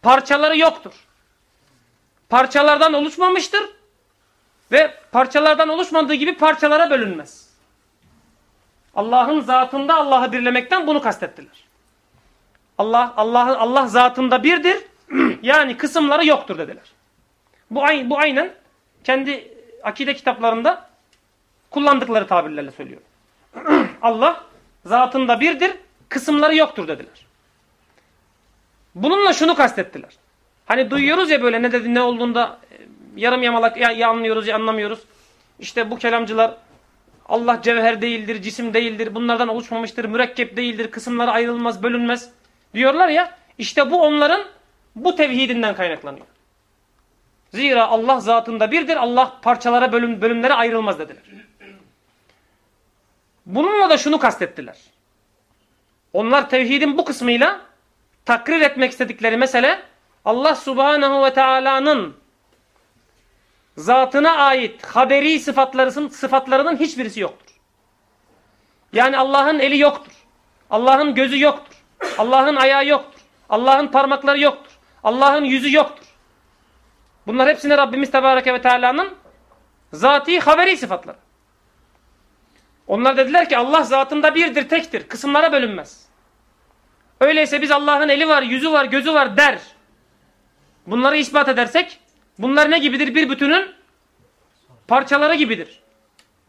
Parçaları yoktur. Parçalardan oluşmamıştır ve parçalardan oluşmadığı gibi parçalara bölünmez. Allah'ın zatında Allah'ı birlemekten bunu kastettiler. Allah Allah Allah zatında birdir. yani kısımları yoktur dediler. Bu bu aynen kendi akide kitaplarında kullandıkları tabirlerle söylüyorum. Allah zatında birdir, kısımları yoktur dediler. Bununla şunu kastettiler. Hani duyuyoruz ya böyle ne dedi ne olduğunda e, yarım yamalak ya, ya anlıyoruz ya anlamıyoruz. İşte bu kelamcılar Allah cevher değildir, cisim değildir, bunlardan oluşmamıştır, mürekkep değildir, kısımları ayrılmaz, bölünmez diyorlar ya. İşte bu onların bu tevhidinden kaynaklanıyor. Zira Allah zatında birdir, Allah parçalara bölüm, bölümlere ayrılmaz dediler. Bununla da şunu kastettiler. Onlar tevhidin bu kısmıyla takrir etmek istedikleri mesele Allah subhanahu ve teala'nın zatına ait haberi sıfatlarının, sıfatlarının hiçbirisi yoktur. Yani Allah'ın eli yoktur. Allah'ın gözü yoktur. Allah'ın ayağı yoktur. Allah'ın parmakları yoktur. Allah'ın yüzü yoktur. Bunlar hepsini Rabbimiz Tebareke ve Teala'nın zati haberi sıfatları. Onlar dediler ki Allah zatında birdir, tektir. Kısımlara bölünmez. Öyleyse biz Allah'ın eli var, yüzü var, gözü var der. Bunları ispat edersek bunlar ne gibidir? Bir bütünün parçaları gibidir.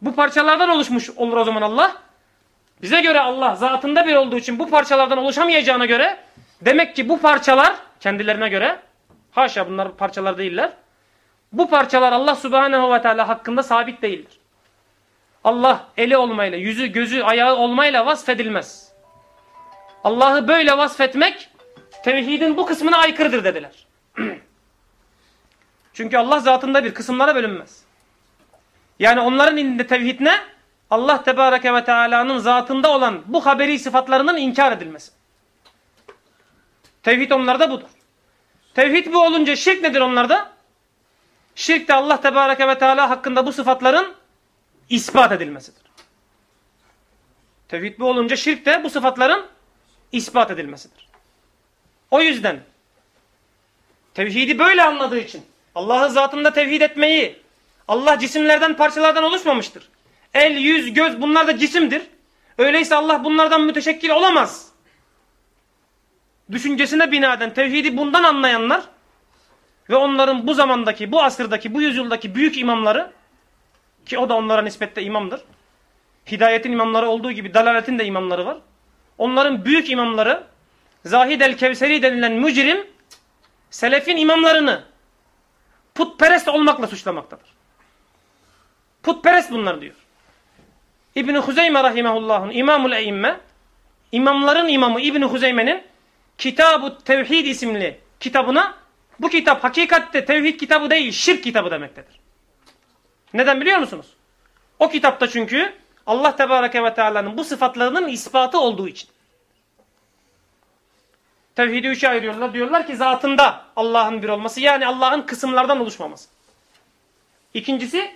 Bu parçalardan oluşmuş olur o zaman Allah. Bize göre Allah zatında bir olduğu için bu parçalardan oluşamayacağına göre demek ki bu parçalar kendilerine göre haşa bunlar parçalar değiller. Bu parçalar Allah subhanehu ve teala hakkında sabit değildir. Allah eli olmayla, yüzü, gözü, ayağı olmayla vasfedilmez. Allah'ı böyle vasfetmek tevhidin bu kısmına aykırıdır dediler. Çünkü Allah zatında bir kısımlara bölünmez. Yani onların indinde tevhid ne? Allah Tebareke ve Teala'nın zatında olan bu haberi sıfatlarının inkar edilmesi. Tevhid onlarda budur. Tevhid bu olunca şirk nedir onlarda? Şirk de Allah Tebareke ve Teala hakkında bu sıfatların ispat edilmesidir. Tevhid bu olunca şirk de bu sıfatların ispat edilmesidir. O yüzden tevhidi böyle anladığı için Allah'ı zatında tevhid etmeyi Allah cisimlerden parçalardan oluşmamıştır. El, yüz, göz bunlar da cisimdir. Öyleyse Allah bunlardan müteşekkil olamaz. Düşüncesine binaden tevhidi bundan anlayanlar ve onların bu zamandaki, bu asırdaki, bu yüzyıldaki büyük imamları ki o da onlara nispette imamdır. Hidayetin imamları olduğu gibi dalaletin de imamları var. Onların büyük imamları Zahid el-Kevseri denilen mücrim selefin imamlarını putperest olmakla suçlamaktadır. Putperest bunlar diyor. İbn-i Huzeyme rahimehullah'ın imamul eimme imamların imamı İbn-i Huzeyme'nin Kitab-ı Tevhid isimli kitabına bu kitap hakikatte tevhid kitabı değil şirk kitabı demektedir. Neden biliyor musunuz? O kitapta çünkü Allah Tebareke ve Teala'nın bu sıfatlarının ispatı olduğu için. Tevhidi üçe ayırıyorlar. Diyorlar ki zatında Allah'ın bir olması yani Allah'ın kısımlardan oluşmaması. İkincisi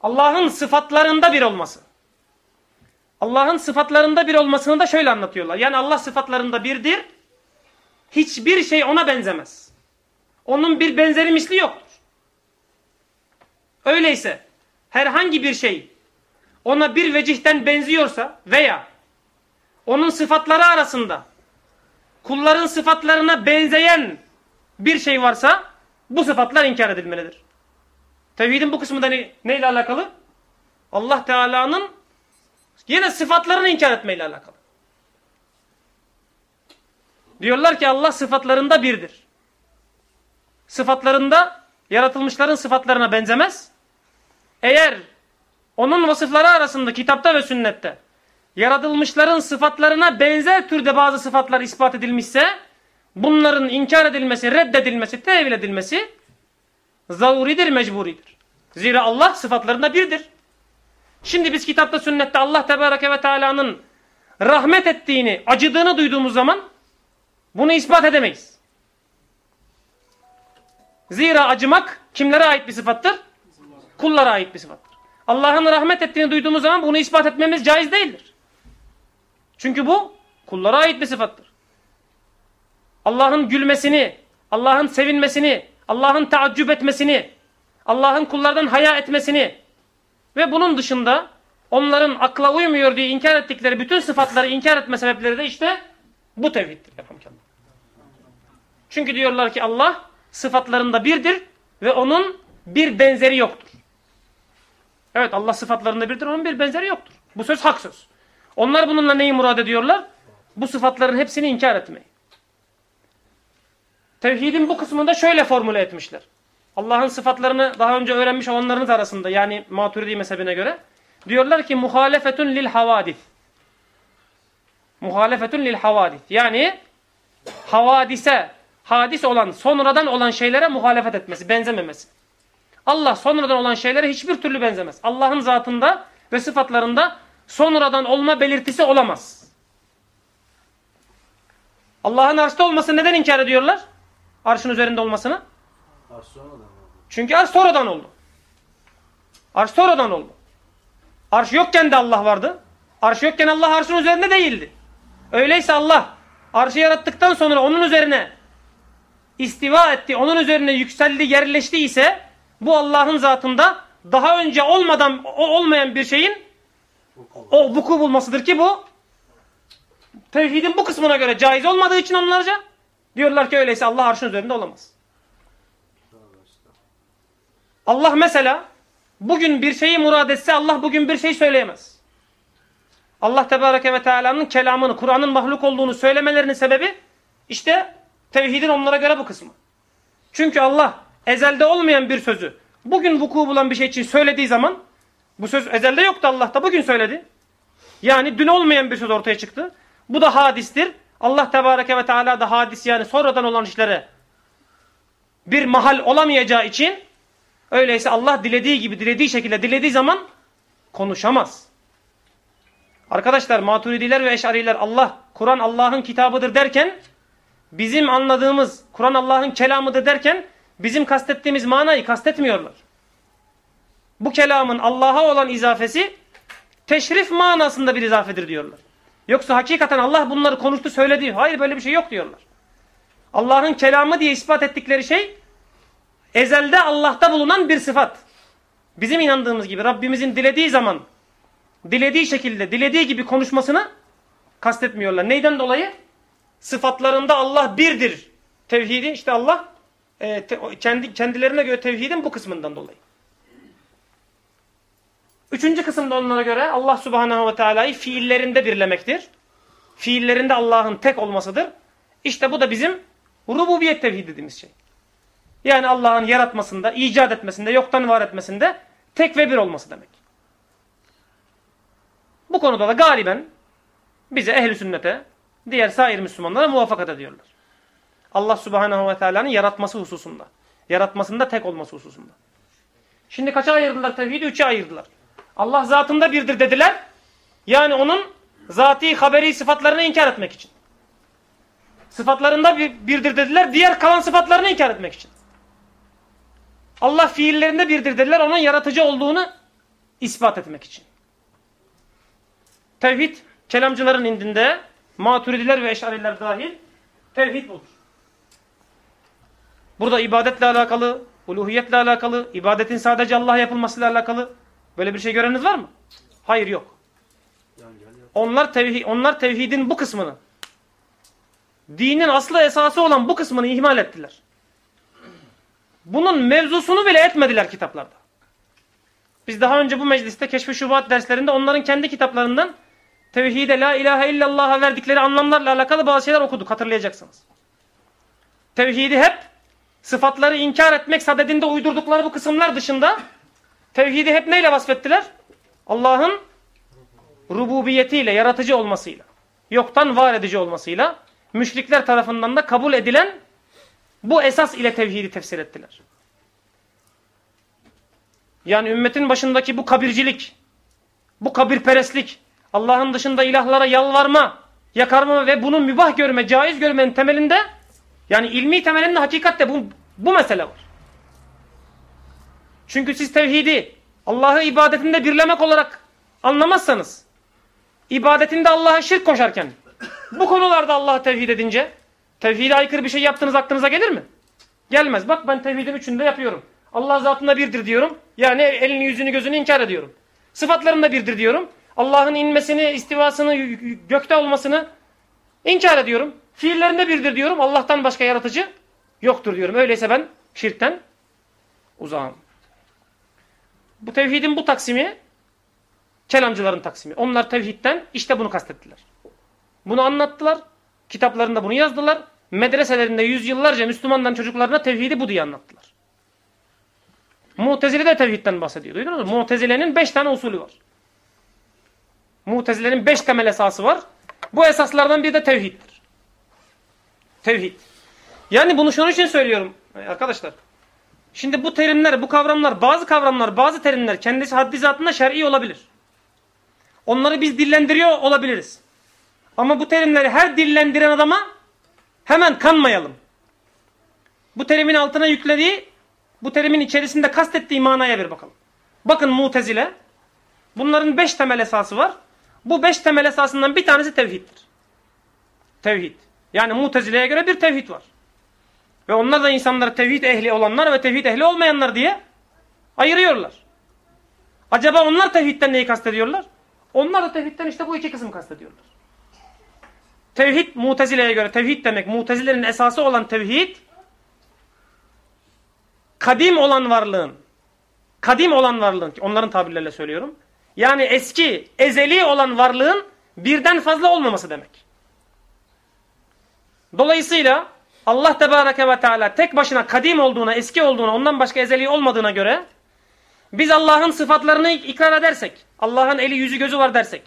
Allah'ın sıfatlarında bir olması. Allah'ın sıfatlarında bir olmasını da şöyle anlatıyorlar. Yani Allah sıfatlarında birdir. Hiçbir şey ona benzemez. Onun bir benzeri misli yoktur. Öyleyse herhangi bir şey ona bir vecihten benziyorsa veya onun sıfatları arasında kulların sıfatlarına benzeyen bir şey varsa bu sıfatlar inkar edilmelidir. Tevhidin bu kısmı ne, neyle alakalı? Allah Teala'nın yine sıfatlarını inkar etmeyle alakalı. Diyorlar ki Allah sıfatlarında birdir. Sıfatlarında yaratılmışların sıfatlarına benzemez. Eğer onun vasıfları arasında kitapta ve sünnette yaratılmışların sıfatlarına benzer türde bazı sıfatlar ispat edilmişse bunların inkar edilmesi, reddedilmesi, tevil edilmesi zaruridir, mecburidir. Zira Allah sıfatlarında birdir. Şimdi biz kitapta sünnette Allah Tebareke ve Teala'nın rahmet ettiğini, acıdığını duyduğumuz zaman bunu ispat edemeyiz. Zira acımak kimlere ait bir sıfattır? Kullara ait bir sıfattır. Allah'ın rahmet ettiğini duyduğumuz zaman bunu ispat etmemiz caiz değildir. Çünkü bu kullara ait bir sıfattır. Allah'ın gülmesini, Allah'ın sevinmesini, Allah'ın taaccüp etmesini, Allah'ın kullardan haya etmesini ve bunun dışında onların akla uymuyor diye inkar ettikleri bütün sıfatları inkar etme sebepleri de işte bu tevhiddir. Çünkü diyorlar ki Allah sıfatlarında birdir ve onun bir benzeri yoktur. Evet Allah sıfatlarında birdir, onun bir benzeri yoktur. Bu söz hak söz. Onlar bununla neyi murad ediyorlar? Bu sıfatların hepsini inkar etmeyi. Tevhidin bu kısmında şöyle formüle etmişler. Allah'ın sıfatlarını daha önce öğrenmiş olanlarınız arasında yani Maturidi mezhebine göre diyorlar ki muhalefetun lil havadis. Muhalefetun lil havadis. Yani havadise, hadis olan, sonradan olan şeylere muhalefet etmesi, benzememesi. Allah sonradan olan şeylere hiçbir türlü benzemez. Allah'ın zatında ve sıfatlarında sonradan olma belirtisi olamaz. Allah'ın arşta olmasını neden inkar ediyorlar? Arşın üzerinde olmasını. Arş sonradan oldu. Çünkü arş sonradan oldu. Arş sonradan oldu. Arş yokken de Allah vardı. Arş yokken Allah arşın üzerinde değildi. Öyleyse Allah arşı yarattıktan sonra onun üzerine istiva etti, onun üzerine yükseldi, yerleşti ise bu Allah'ın zatında daha önce olmadan olmayan bir şeyin o vuku bulmasıdır ki bu tevhidin bu kısmına göre caiz olmadığı için onlarca diyorlar ki öyleyse Allah arşın üzerinde olamaz. Allah mesela bugün bir şeyi murad etse Allah bugün bir şey söyleyemez. Allah Tebareke ve Teala'nın kelamını, Kur'an'ın mahluk olduğunu söylemelerinin sebebi işte tevhidin onlara göre bu kısmı. Çünkü Allah ezelde olmayan bir sözü bugün vuku bulan bir şey için söylediği zaman bu söz ezelde yoktu Allah'ta bugün söyledi. Yani dün olmayan bir söz ortaya çıktı. Bu da hadistir. Allah Tebareke ve Teala da hadis yani sonradan olan işlere bir mahal olamayacağı için öyleyse Allah dilediği gibi dilediği şekilde dilediği zaman konuşamaz. Arkadaşlar maturidiler ve eşariler Allah, Kur'an Allah'ın kitabıdır derken bizim anladığımız Kur'an Allah'ın kelamıdır derken bizim kastettiğimiz manayı kastetmiyorlar. Bu kelamın Allah'a olan izafesi teşrif manasında bir izafedir diyorlar. Yoksa hakikaten Allah bunları konuştu söyledi. Hayır böyle bir şey yok diyorlar. Allah'ın kelamı diye ispat ettikleri şey ezelde Allah'ta bulunan bir sıfat. Bizim inandığımız gibi Rabbimizin dilediği zaman dilediği şekilde dilediği gibi konuşmasını kastetmiyorlar. Neyden dolayı? Sıfatlarında Allah birdir. Tevhidin işte Allah e, te, kendi kendilerine göre tevhidin bu kısmından dolayı. Üçüncü kısımda onlara göre Allah subhanahu ve teala'yı fiillerinde birlemektir. Fiillerinde Allah'ın tek olmasıdır. İşte bu da bizim rububiyet tevhid dediğimiz şey. Yani Allah'ın yaratmasında, icat etmesinde, yoktan var etmesinde tek ve bir olması demek. Bu konuda da galiben bize ehli sünnete, diğer sair Müslümanlara muvaffakat ediyorlar. Allah subhanahu ve teala'nın yaratması hususunda. Yaratmasında tek olması hususunda. Şimdi kaça ayırdılar tevhidi? Üçe ayırdılar. Allah zatında birdir dediler. Yani onun zati haberi sıfatlarını inkar etmek için. Sıfatlarında birdir dediler. Diğer kalan sıfatlarını inkar etmek için. Allah fiillerinde birdir dediler. Onun yaratıcı olduğunu ispat etmek için. Tevhid kelamcıların indinde maturidiler ve eşariler dahil tevhid budur. Burada ibadetle alakalı, uluhiyetle alakalı, ibadetin sadece Allah'a yapılmasıyla alakalı böyle bir şey göreniniz var mı? Hayır yok. Onlar tevhid, onlar tevhidin bu kısmını dinin aslı esası olan bu kısmını ihmal ettiler. Bunun mevzusunu bile etmediler kitaplarda. Biz daha önce bu mecliste Keşf-i Şubat derslerinde onların kendi kitaplarından tevhide la ilahe illallah'a verdikleri anlamlarla alakalı bazı şeyler okuduk hatırlayacaksınız. Tevhidi hep sıfatları inkar etmek sadedinde uydurdukları bu kısımlar dışında tevhidi hep neyle vasfettiler? Allah'ın rububiyetiyle, yaratıcı olmasıyla, yoktan var edici olmasıyla, müşrikler tarafından da kabul edilen bu esas ile tevhidi tefsir ettiler. Yani ümmetin başındaki bu kabircilik, bu kabirperestlik, Allah'ın dışında ilahlara yalvarma, yakarma ve bunu mübah görme, caiz görmenin temelinde yani ilmi temelinde hakikatte bu, bu mesele var. Çünkü siz tevhidi Allah'ı ibadetinde birlemek olarak anlamazsanız, ibadetinde Allah'a şirk koşarken, bu konularda Allah'ı tevhid edince, tevhide aykırı bir şey yaptığınız aklınıza gelir mi? Gelmez. Bak ben tevhidin üçünü de yapıyorum. Allah zatında birdir diyorum. Yani elini yüzünü gözünü inkar ediyorum. Sıfatlarında birdir diyorum. Allah'ın inmesini, istivasını, gökte olmasını inkar ediyorum. Fiillerinde birdir diyorum. Allah'tan başka yaratıcı yoktur diyorum. Öyleyse ben şirkten uzağım. Bu tevhidin bu taksimi kelamcıların taksimi. Onlar tevhidden işte bunu kastettiler. Bunu anlattılar. Kitaplarında bunu yazdılar. Medreselerinde yüzyıllarca Müslümanların çocuklarına tevhidi bu diye anlattılar. Mutezile de tevhidden bahsediyor. Duydunuz mu? Mutezile'nin beş tane usulü var. Mutezile'nin beş temel esası var. Bu esaslardan biri de tevhiddir. Tevhid. Yani bunu şunun için söylüyorum arkadaşlar. Şimdi bu terimler, bu kavramlar, bazı kavramlar, bazı terimler kendisi haddi zatında şer'i olabilir. Onları biz dillendiriyor olabiliriz. Ama bu terimleri her dillendiren adama hemen kanmayalım. Bu terimin altına yüklediği, bu terimin içerisinde kastettiği manaya bir bakalım. Bakın mutezile, bunların beş temel esası var. Bu beş temel esasından bir tanesi tevhiddir. Tevhid. Yani mutezileye göre bir tevhid var. Ve onlar da insanları tevhid ehli olanlar ve tevhid ehli olmayanlar diye ayırıyorlar. Acaba onlar tevhidden neyi kastediyorlar? Onlar da tevhidden işte bu iki kısım kastediyorlar. Tevhid mutezileye göre tevhid demek. Mutezilerin esası olan tevhid kadim olan varlığın kadim olan varlığın onların tabirleriyle söylüyorum. Yani eski, ezeli olan varlığın birden fazla olmaması demek. Dolayısıyla Allah Tebareke ve Teala tek başına kadim olduğuna, eski olduğuna, ondan başka ezeli olmadığına göre biz Allah'ın sıfatlarını ikrar edersek, Allah'ın eli yüzü gözü var dersek,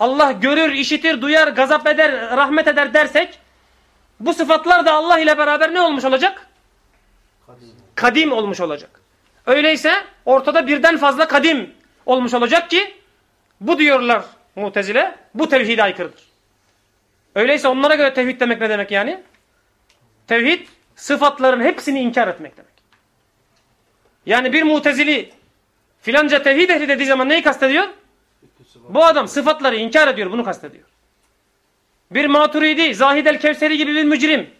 Allah görür, işitir, duyar, gazap eder, rahmet eder dersek, bu sıfatlar da Allah ile beraber ne olmuş olacak? Kadim, kadim olmuş olacak. Öyleyse ortada birden fazla kadim olmuş olacak ki, bu diyorlar mutezile, bu tevhide aykırıdır. Öyleyse onlara göre tevhid demek ne demek yani? Tevhid sıfatların hepsini inkar etmek demek. Yani bir mutezili filanca tevhid ehli dediği zaman neyi kastediyor? Bu adam sıfatları inkar ediyor. Bunu kastediyor. Bir maturidi, Zahid el-Kevseri gibi bir mücrim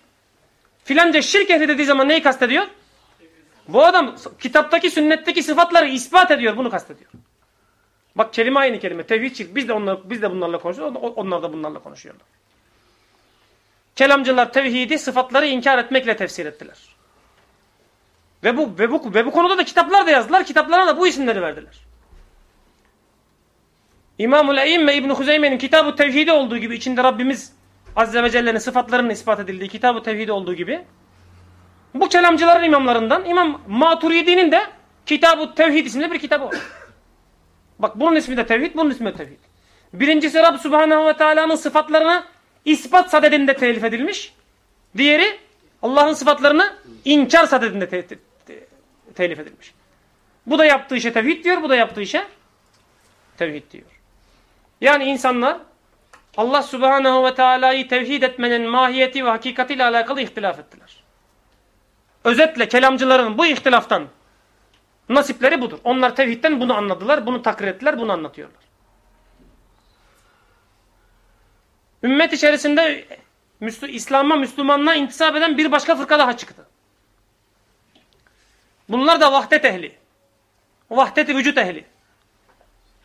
filanca şirk ehli dediği zaman neyi kastediyor? Bu adam kitaptaki, sünnetteki sıfatları ispat ediyor. Bunu kastediyor. Bak kelime aynı kelime. Tevhid şirk. Biz de, onlar, biz de bunlarla konuşuyoruz. Onlar da bunlarla konuşuyorlar. Kelamcılar tevhidi sıfatları inkar etmekle tefsir ettiler. Ve bu, ve bu, ve bu konuda da kitaplar da yazdılar. Kitaplarına da bu isimleri verdiler. İmam-ül Eyyim İbn-i Huzeyme'nin Kitab-ı Tevhidi olduğu gibi içinde Rabbimiz Azze ve Celle'nin sıfatlarının ispat edildiği Kitab-ı Tevhidi olduğu gibi bu kelamcıların imamlarından İmam Maturidi'nin de Kitab-ı Tevhid isimli bir kitabı var. Bak bunun ismi de Tevhid, bunun ismi de Tevhid. Birincisi Rabb Subhanahu ve Teala'nın sıfatlarını ispat sadedinde telif edilmiş. Diğeri Allah'ın sıfatlarını inkar sadedinde te te te telif edilmiş. Bu da yaptığı işe tevhid diyor, bu da yaptığı işe tevhid diyor. Yani insanlar Allah Subhanahu ve Teala'yı tevhid etmenin mahiyeti ve hakikatiyle alakalı ihtilaf ettiler. Özetle kelamcıların bu ihtilaftan nasipleri budur. Onlar tevhidden bunu anladılar, bunu takrir ettiler, bunu anlatıyorlar. Ümmet içerisinde İslam'a, Müslümanlığa intisap eden bir başka fırka daha çıktı. Bunlar da vahdet ehli. Vahdet-i vücut ehli.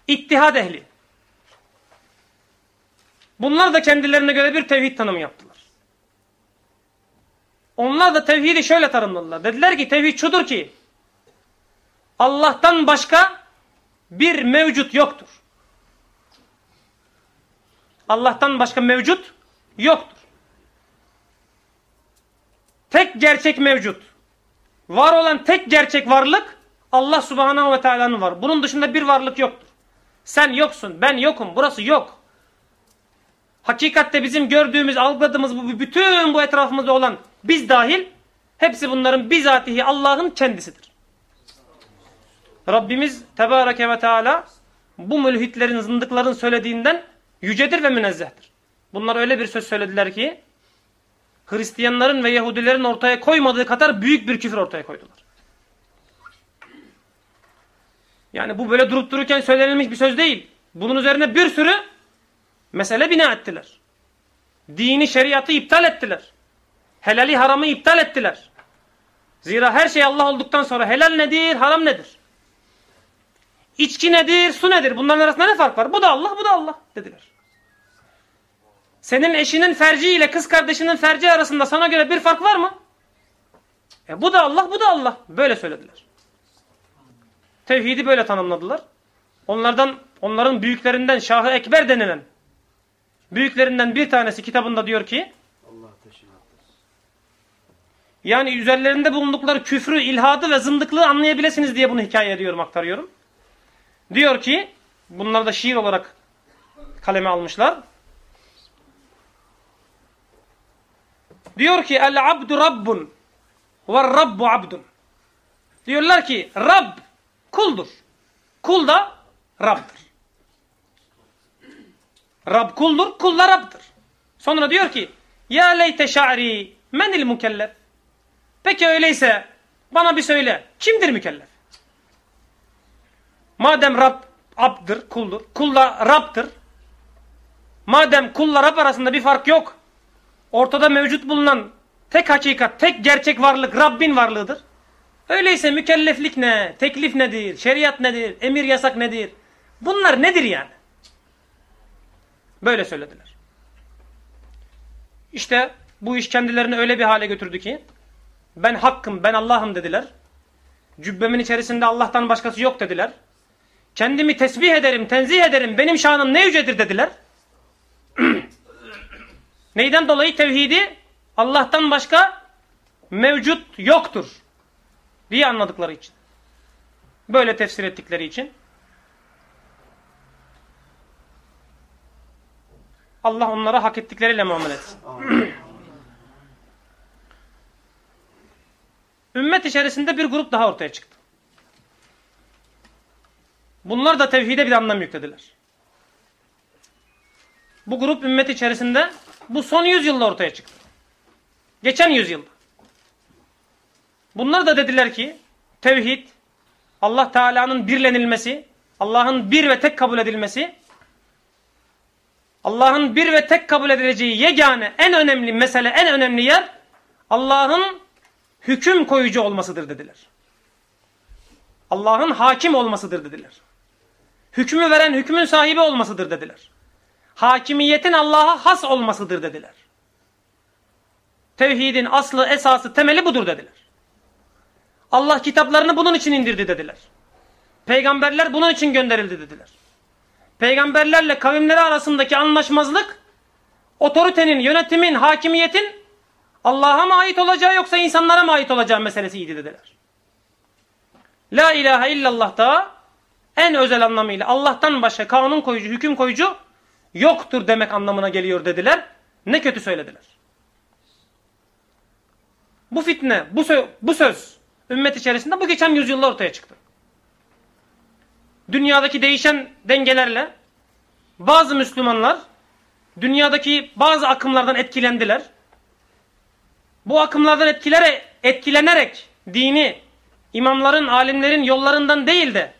İttihad ehli. Bunlar da kendilerine göre bir tevhid tanımı yaptılar. Onlar da tevhidi şöyle tanımladılar. Dediler ki tevhid şudur ki Allah'tan başka bir mevcut yoktur. Allah'tan başka mevcut yoktur. Tek gerçek mevcut. Var olan tek gerçek varlık Allah subhanahu ve teala'nın var. Bunun dışında bir varlık yoktur. Sen yoksun, ben yokum, burası yok. Hakikatte bizim gördüğümüz, algıladığımız bu bütün bu etrafımızda olan biz dahil hepsi bunların bizatihi Allah'ın kendisidir. Rabbimiz Tebareke ve Teala bu mülhitlerin, zındıkların söylediğinden yücedir ve münezzehtir. Bunlar öyle bir söz söylediler ki Hristiyanların ve Yahudilerin ortaya koymadığı kadar büyük bir küfür ortaya koydular. Yani bu böyle durup dururken söylenilmiş bir söz değil. Bunun üzerine bir sürü mesele bina ettiler. Dini, şeriatı iptal ettiler. Helali, haramı iptal ettiler. Zira her şey Allah olduktan sonra helal nedir, haram nedir? İçki nedir, su nedir? Bunların arasında ne fark var? Bu da Allah, bu da Allah dediler. Senin eşinin ferci ile kız kardeşinin ferci arasında sana göre bir fark var mı? E bu da Allah, bu da Allah. Böyle söylediler. Tevhidi böyle tanımladılar. Onlardan, onların büyüklerinden Şahı Ekber denilen büyüklerinden bir tanesi kitabında diyor ki yani üzerlerinde bulundukları küfrü, ilhadı ve zındıklığı anlayabilirsiniz diye bunu hikaye ediyorum, aktarıyorum. Diyor ki, bunlar da şiir olarak kaleme almışlar. Diyor ki, el abdu rabbun ve rabbu abdun. Diyorlar ki, Rab kuldur. Kul da Rab'dır. Rab kuldur, kul da Rab'dır. Sonra diyor ki, ya leyte şa'ri menil mükellef. Peki öyleyse bana bir söyle. Kimdir mükellef? Madem Rab abdır, kuldur. Kul da Rab'dır. Madem kulla Rab arasında bir fark yok. Ortada mevcut bulunan tek hakikat, tek gerçek varlık Rabbin varlığıdır. Öyleyse mükelleflik ne? Teklif nedir? Şeriat nedir? Emir yasak nedir? Bunlar nedir yani? Böyle söylediler. İşte bu iş kendilerini öyle bir hale götürdü ki ben hakkım, ben Allah'ım dediler. Cübbemin içerisinde Allah'tan başkası yok dediler. Kendimi tesbih ederim, tenzih ederim, benim şanım ne yücedir dediler. Neyden dolayı tevhidi Allah'tan başka mevcut yoktur diye anladıkları için. Böyle tefsir ettikleri için. Allah onlara hak ettikleriyle muamele etsin. Ümmet içerisinde bir grup daha ortaya çıktı. Bunlar da tevhide bir anlam yüklediler. Bu grup ümmet içerisinde bu son yüzyılda ortaya çıktı. Geçen yüzyılda. Bunlar da dediler ki tevhid, Allah Teala'nın birlenilmesi, Allah'ın bir ve tek kabul edilmesi, Allah'ın bir ve tek kabul edileceği yegane en önemli mesele, en önemli yer Allah'ın hüküm koyucu olmasıdır dediler. Allah'ın hakim olmasıdır dediler. Hükmü veren hükmün sahibi olmasıdır dediler. Hakimiyetin Allah'a has olmasıdır dediler. Tevhidin aslı, esası, temeli budur dediler. Allah kitaplarını bunun için indirdi dediler. Peygamberler bunun için gönderildi dediler. Peygamberlerle kavimleri arasındaki anlaşmazlık otoritenin, yönetimin, hakimiyetin Allah'a mı ait olacağı yoksa insanlara mı ait olacağı meselesiydi dediler. La ilahe illallah da en özel anlamıyla Allah'tan başka kanun koyucu, hüküm koyucu yoktur demek anlamına geliyor dediler. Ne kötü söylediler. Bu fitne, bu, sö bu söz ümmet içerisinde bu geçen yüzyılda ortaya çıktı. Dünyadaki değişen dengelerle bazı Müslümanlar dünyadaki bazı akımlardan etkilendiler. Bu akımlardan etkilere, etkilenerek dini imamların, alimlerin yollarından değil de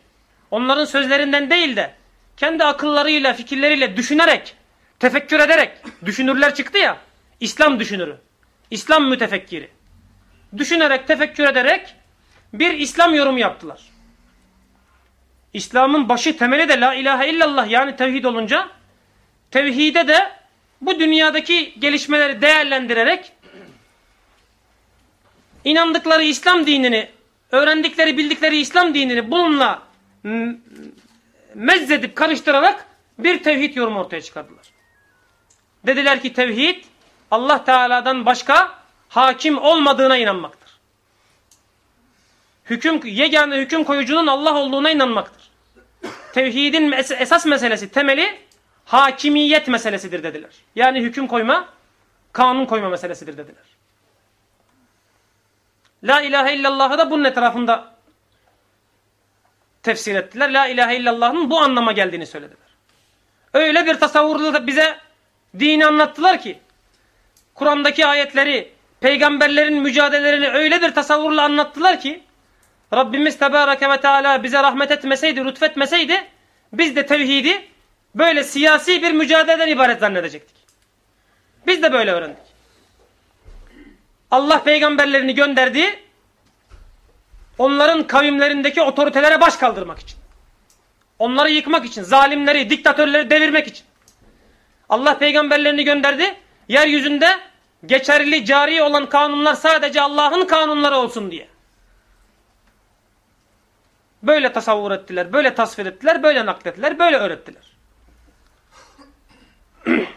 onların sözlerinden değil de kendi akıllarıyla, fikirleriyle düşünerek, tefekkür ederek düşünürler çıktı ya. İslam düşünürü, İslam mütefekkiri. Düşünerek, tefekkür ederek bir İslam yorumu yaptılar. İslam'ın başı temeli de la ilahe illallah yani tevhid olunca tevhide de bu dünyadaki gelişmeleri değerlendirerek inandıkları İslam dinini, öğrendikleri, bildikleri İslam dinini bununla mezzedip karıştırarak bir tevhid yorumu ortaya çıkardılar. Dediler ki tevhid Allah Teala'dan başka hakim olmadığına inanmaktır. Hüküm, yegane hüküm koyucunun Allah olduğuna inanmaktır. Tevhidin esas meselesi, temeli hakimiyet meselesidir dediler. Yani hüküm koyma, kanun koyma meselesidir dediler. La ilahe illallah'ı da bunun etrafında tefsir ettiler. La ilahe illallah'ın bu anlama geldiğini söylediler. Öyle bir tasavvurla bize dini anlattılar ki Kur'an'daki ayetleri, peygamberlerin mücadelelerini öyle bir tasavvurla anlattılar ki Rabbimiz Tebareke ve Teala bize rahmet etmeseydi, lütfetmeseydi biz de tevhidi böyle siyasi bir mücadeleden ibaret zannedecektik. Biz de böyle öğrendik. Allah peygamberlerini gönderdi, onların kavimlerindeki otoritelere baş kaldırmak için. Onları yıkmak için, zalimleri, diktatörleri devirmek için. Allah peygamberlerini gönderdi, yeryüzünde geçerli, cari olan kanunlar sadece Allah'ın kanunları olsun diye. Böyle tasavvur ettiler, böyle tasvir ettiler, böyle naklettiler, böyle öğrettiler.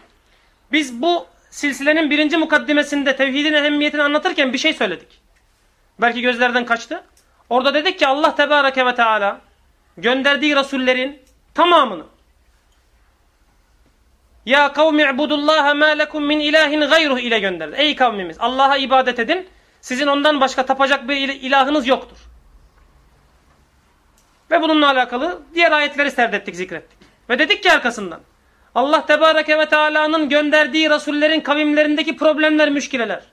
Biz bu silsilenin birinci mukaddimesinde tevhidin ehemmiyetini anlatırken bir şey söyledik. Belki gözlerden kaçtı. Orada dedik ki Allah Tebareke ve Teala gönderdiği rasullerin tamamını ya kavmi ibudullaha ma lekum min ilahin gayruh ile gönderdi. Ey kavmimiz Allah'a ibadet edin. Sizin ondan başka tapacak bir ilahınız yoktur. Ve bununla alakalı diğer ayetleri serdettik, zikrettik. Ve dedik ki arkasından Allah Tebareke ve Teala'nın gönderdiği rasullerin kavimlerindeki problemler, müşkileler.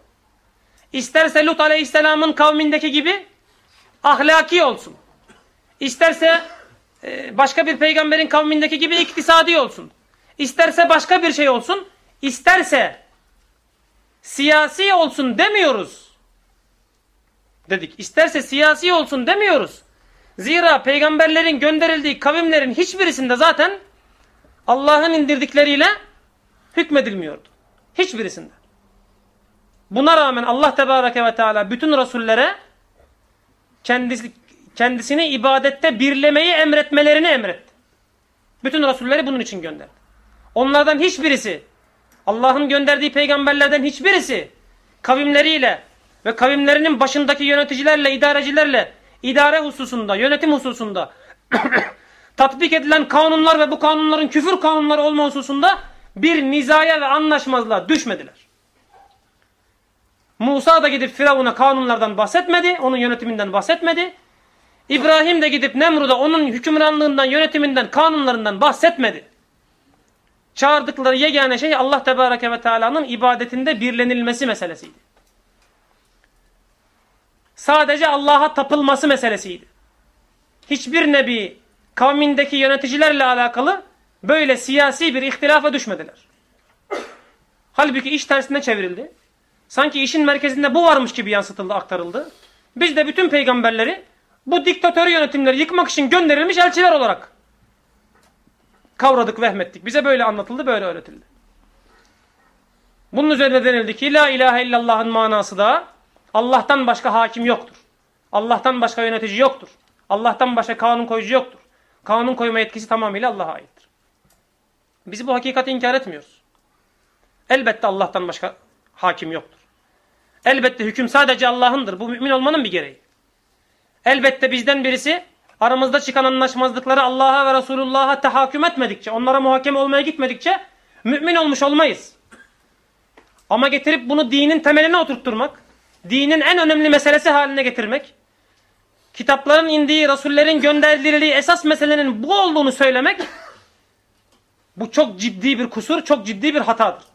İsterse Lut Aleyhisselam'ın kavmindeki gibi ahlaki olsun. İsterse e, başka bir peygamberin kavmindeki gibi iktisadi olsun. İsterse başka bir şey olsun. İsterse siyasi olsun demiyoruz. Dedik. İsterse siyasi olsun demiyoruz. Zira peygamberlerin gönderildiği kavimlerin hiçbirisinde zaten Allah'ın indirdikleriyle hükmedilmiyordu. Hiçbirisinde. Buna rağmen Allah Tebareke ve Teala bütün Resullere kendisi, kendisini ibadette birlemeyi emretmelerini emretti. Bütün Resulleri bunun için gönderdi. Onlardan hiçbirisi, Allah'ın gönderdiği peygamberlerden hiçbirisi kavimleriyle ve kavimlerinin başındaki yöneticilerle, idarecilerle idare hususunda, yönetim hususunda tatbik edilen kanunlar ve bu kanunların küfür kanunları olma hususunda bir nizaya ve anlaşmazlığa düşmediler. Musa da gidip Firavun'a kanunlardan bahsetmedi, onun yönetiminden bahsetmedi. İbrahim de gidip Nemrut'a onun hükümranlığından, yönetiminden, kanunlarından bahsetmedi. Çağırdıkları yegane şey Allah Tebareke ve Teala'nın ibadetinde birlenilmesi meselesiydi. Sadece Allah'a tapılması meselesiydi. Hiçbir nebi kavmindeki yöneticilerle alakalı böyle siyasi bir ihtilafa düşmediler. Halbuki iş tersine çevrildi. Sanki işin merkezinde bu varmış gibi yansıtıldı, aktarıldı. Biz de bütün peygamberleri bu diktatör yönetimleri yıkmak için gönderilmiş elçiler olarak kavradık, vehmettik. Bize böyle anlatıldı, böyle öğretildi. Bunun üzerine denildi ki La ilahe illallah'ın manası da Allah'tan başka hakim yoktur. Allah'tan başka yönetici yoktur. Allah'tan başka kanun koyucu yoktur. Kanun koyma yetkisi tamamıyla Allah'a aittir. Biz bu hakikati inkar etmiyoruz. Elbette Allah'tan başka hakim yoktur. Elbette hüküm sadece Allah'ındır. Bu mümin olmanın bir gereği. Elbette bizden birisi aramızda çıkan anlaşmazlıkları Allah'a ve Resulullah'a tahakküm etmedikçe, onlara muhakeme olmaya gitmedikçe mümin olmuş olmayız. Ama getirip bunu dinin temeline oturtturmak, dinin en önemli meselesi haline getirmek, kitapların indiği, Resullerin gönderildiği esas meselenin bu olduğunu söylemek, bu çok ciddi bir kusur, çok ciddi bir hatadır.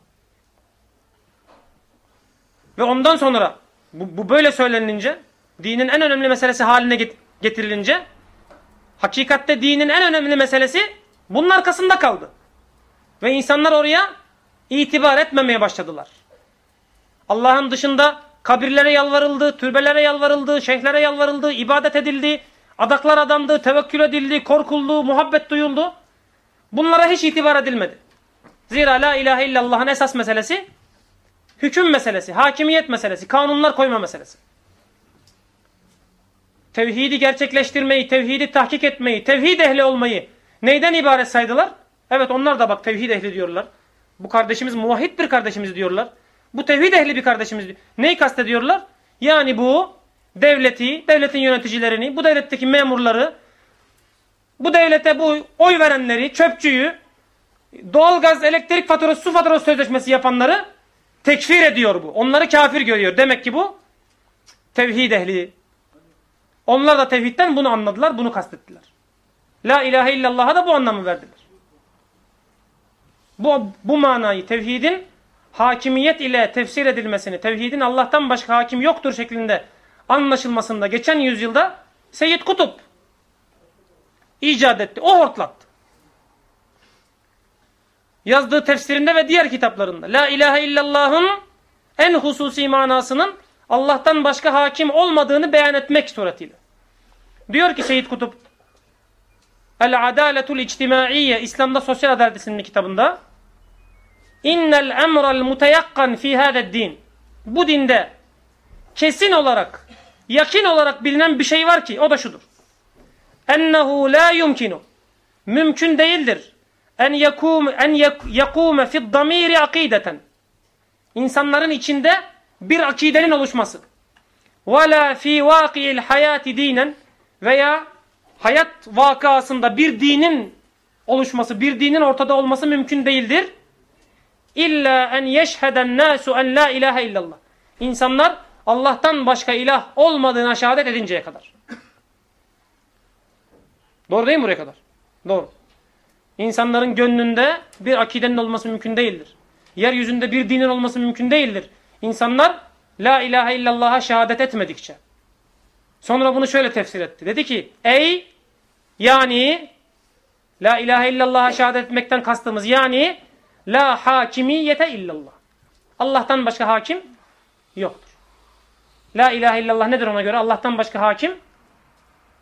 Ve ondan sonra bu, bu böyle söylenince, dinin en önemli meselesi haline getirilince, hakikatte dinin en önemli meselesi bunun arkasında kaldı. Ve insanlar oraya itibar etmemeye başladılar. Allah'ın dışında kabirlere yalvarıldı, türbelere yalvarıldı, şeyhlere yalvarıldı, ibadet edildi, adaklar adandı, tevekkül edildi, korkuldu, muhabbet duyuldu. Bunlara hiç itibar edilmedi. Zira la ilahe illallah'ın esas meselesi hüküm meselesi, hakimiyet meselesi, kanunlar koyma meselesi. Tevhidi gerçekleştirmeyi, tevhidi tahkik etmeyi, tevhid ehli olmayı neyden ibaret saydılar? Evet onlar da bak tevhid ehli diyorlar. Bu kardeşimiz muvahhid bir kardeşimiz diyorlar. Bu tevhid ehli bir kardeşimiz diyor. Neyi kastediyorlar? Yani bu devleti, devletin yöneticilerini, bu devletteki memurları, bu devlete bu oy verenleri, çöpçüyü, doğalgaz, elektrik faturası, su faturası sözleşmesi yapanları tekfir ediyor bu. Onları kafir görüyor. Demek ki bu tevhid ehli. Onlar da tevhidden bunu anladılar, bunu kastettiler. La ilahe illallah'a da bu anlamı verdiler. Bu, bu manayı tevhidin hakimiyet ile tefsir edilmesini, tevhidin Allah'tan başka hakim yoktur şeklinde anlaşılmasında geçen yüzyılda Seyyid Kutup icat etti. O hortlattı. Yazdığı tefsirinde ve diğer kitaplarında La ilahe illallah'ın en hususi manasının Allah'tan başka hakim olmadığını beyan etmek suretiyle. Diyor ki Seyyid Kutup El Adaletul İctimaiye İslam'da Sosyal Adalet isimli kitabında İnnel emrel muteyakkan fi hâded din Bu dinde kesin olarak yakin olarak bilinen bir şey var ki o da şudur. Ennehu la yumkinu mümkün değildir en yakum en yakume fi damiri akideten insanların içinde bir akidenin oluşması ve la fi vaki'il hayati dinen veya hayat vakasında bir dinin oluşması, bir dinin ortada olması mümkün değildir. İlla en yeşheden nasu en la ilahe illallah. İnsanlar Allah'tan başka ilah olmadığına şehadet edinceye kadar. Doğru değil mi buraya kadar? Doğru. İnsanların gönlünde bir akidenin olması mümkün değildir. Yeryüzünde bir dinin olması mümkün değildir. İnsanlar la ilahe illallah'a şehadet etmedikçe. Sonra bunu şöyle tefsir etti. Dedi ki ey yani la ilahe illallah'a şehadet etmekten kastımız yani la hakimiyete illallah. Allah'tan başka hakim yoktur. La ilahe illallah nedir ona göre? Allah'tan başka hakim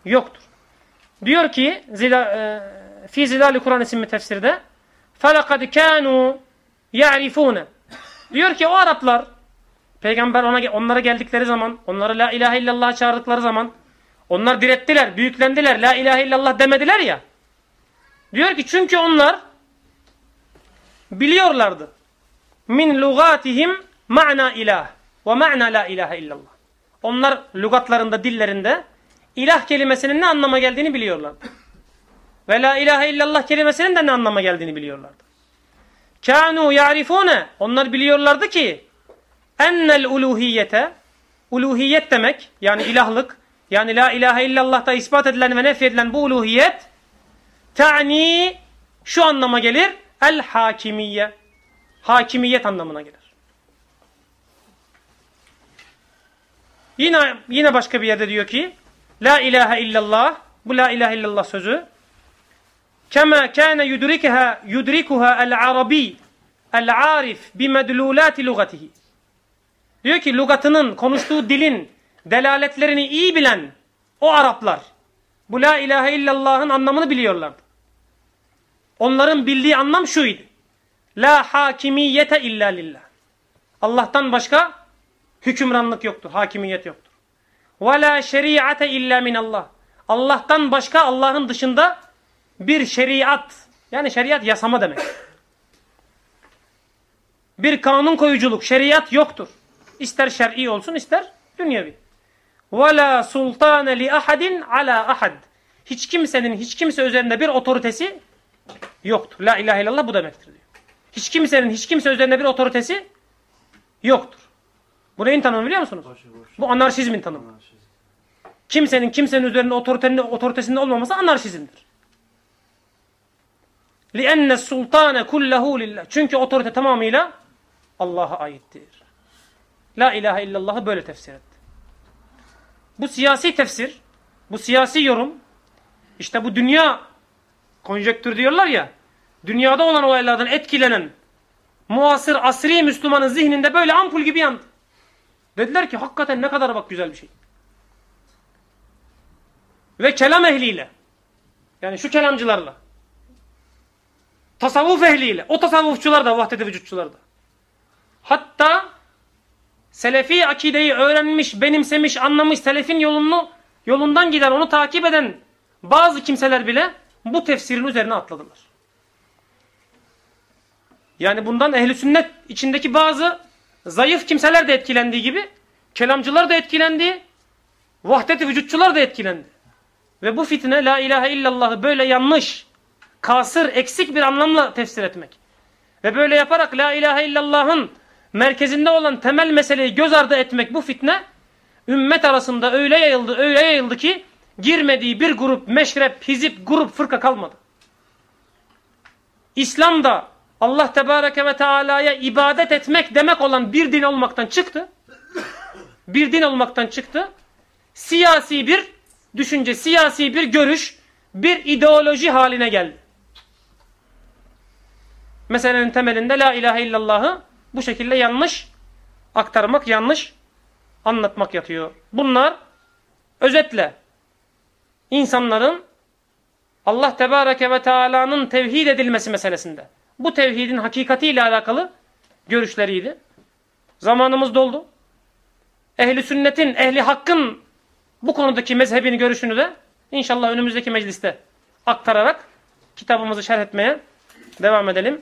yoktur. Diyor ki zila, e, fi zilali Kur'an isimli tefsirde فَلَقَدْ كَانُوا يَعْرِفُونَ Diyor ki o Araplar peygamber ona, onlara geldikleri zaman onlara la ilahe illallah çağırdıkları zaman onlar direttiler, büyüklendiler, la ilahe illallah demediler ya. Diyor ki çünkü onlar biliyorlardı. Min lugatihim ma'na ilah ve ma'na la ilahe illallah. Onlar lügatlarında, dillerinde ilah kelimesinin ne anlama geldiğini biliyorlardı. Ve la ilahe illallah kelimesinin de ne anlama geldiğini biliyorlardı. Kanu ya'rifune onlar biliyorlardı ki ennel uluhiyete uluhiyet demek yani ilahlık yani la ilahe illallah'ta ispat edilen ve nefy edilen bu uluhiyet ta'ni şu anlama gelir el hakimiye hakimiyet anlamına gelir. Yine yine başka bir yerde diyor ki la ilahe illallah bu la ilahe illallah sözü kema kana yudrikuha yudrikuha el-arabi el-arif bimedlulati lugatihi. Diyor ki lugatının, konuştuğu dilin delaletlerini iyi bilen o Araplar bu la ilahe illallah'ın anlamını biliyorlardı. Onların bildiği anlam şuydu. La hakimiyete illa lillah. Allah'tan başka hükümranlık yoktur, hakimiyet yoktur. Ve la şeriate illa minallah. Allah'tan başka Allah'ın dışında bir şeriat yani şeriat yasama demek. Bir kanun koyuculuk, şeriat yoktur. İster şer'i olsun ister dünyevi. وَلَا سُلْطَانَ لِأَحَدٍ ala ahad. Hiç kimsenin hiç kimse üzerinde bir otoritesi yoktur. La ilahe illallah bu demektir diyor. Hiç kimsenin hiç kimse üzerinde bir otoritesi yoktur. Bu neyin tanımı biliyor musunuz? Bu anarşizmin tanımı. Kimsenin kimsenin üzerinde otoritenin, otoritesinin olmaması anarşizmdir. لِأَنَّ السُّلْطَانَ كُلَّهُ لِلّٰهِ Çünkü otorite tamamıyla Allah'a aittir. La ilahe illallah'ı böyle tefsir etti. Bu siyasi tefsir, bu siyasi yorum, işte bu dünya konjektür diyorlar ya, dünyada olan olaylardan etkilenen muasır asri Müslümanın zihninde böyle ampul gibi yandı. Dediler ki hakikaten ne kadar bak güzel bir şey. Ve kelam ehliyle, yani şu kelamcılarla, tasavvuf ehliyle, o tasavvufçular da, vahdet-i vücutçular da. Hatta Selefi akideyi öğrenmiş, benimsemiş, anlamış, selefin yolunu yolundan giden, onu takip eden bazı kimseler bile bu tefsirin üzerine atladılar. Yani bundan ehli sünnet içindeki bazı zayıf kimseler de etkilendiği gibi kelamcılar da etkilendi, vahdet-i vücutçular da etkilendi. Ve bu fitne la ilahe illallah'ı böyle yanlış, kasır, eksik bir anlamla tefsir etmek. Ve böyle yaparak la ilahe illallah'ın merkezinde olan temel meseleyi göz ardı etmek bu fitne ümmet arasında öyle yayıldı, öyle yayıldı ki girmediği bir grup, meşrep, hizip, grup, fırka kalmadı. İslam'da Allah Tebareke ve Teala'ya ibadet etmek demek olan bir din olmaktan çıktı. Bir din olmaktan çıktı. Siyasi bir düşünce, siyasi bir görüş, bir ideoloji haline geldi. Meselenin temelinde la ilahe illallah'ı bu şekilde yanlış aktarmak, yanlış anlatmak yatıyor. Bunlar özetle insanların Allah Tebareke ve Teala'nın tevhid edilmesi meselesinde bu tevhidin hakikatiyle alakalı görüşleriydi. Zamanımız doldu. Ehli sünnetin, ehli hakkın bu konudaki mezhebini, görüşünü de inşallah önümüzdeki mecliste aktararak kitabımızı şerh etmeye devam edelim.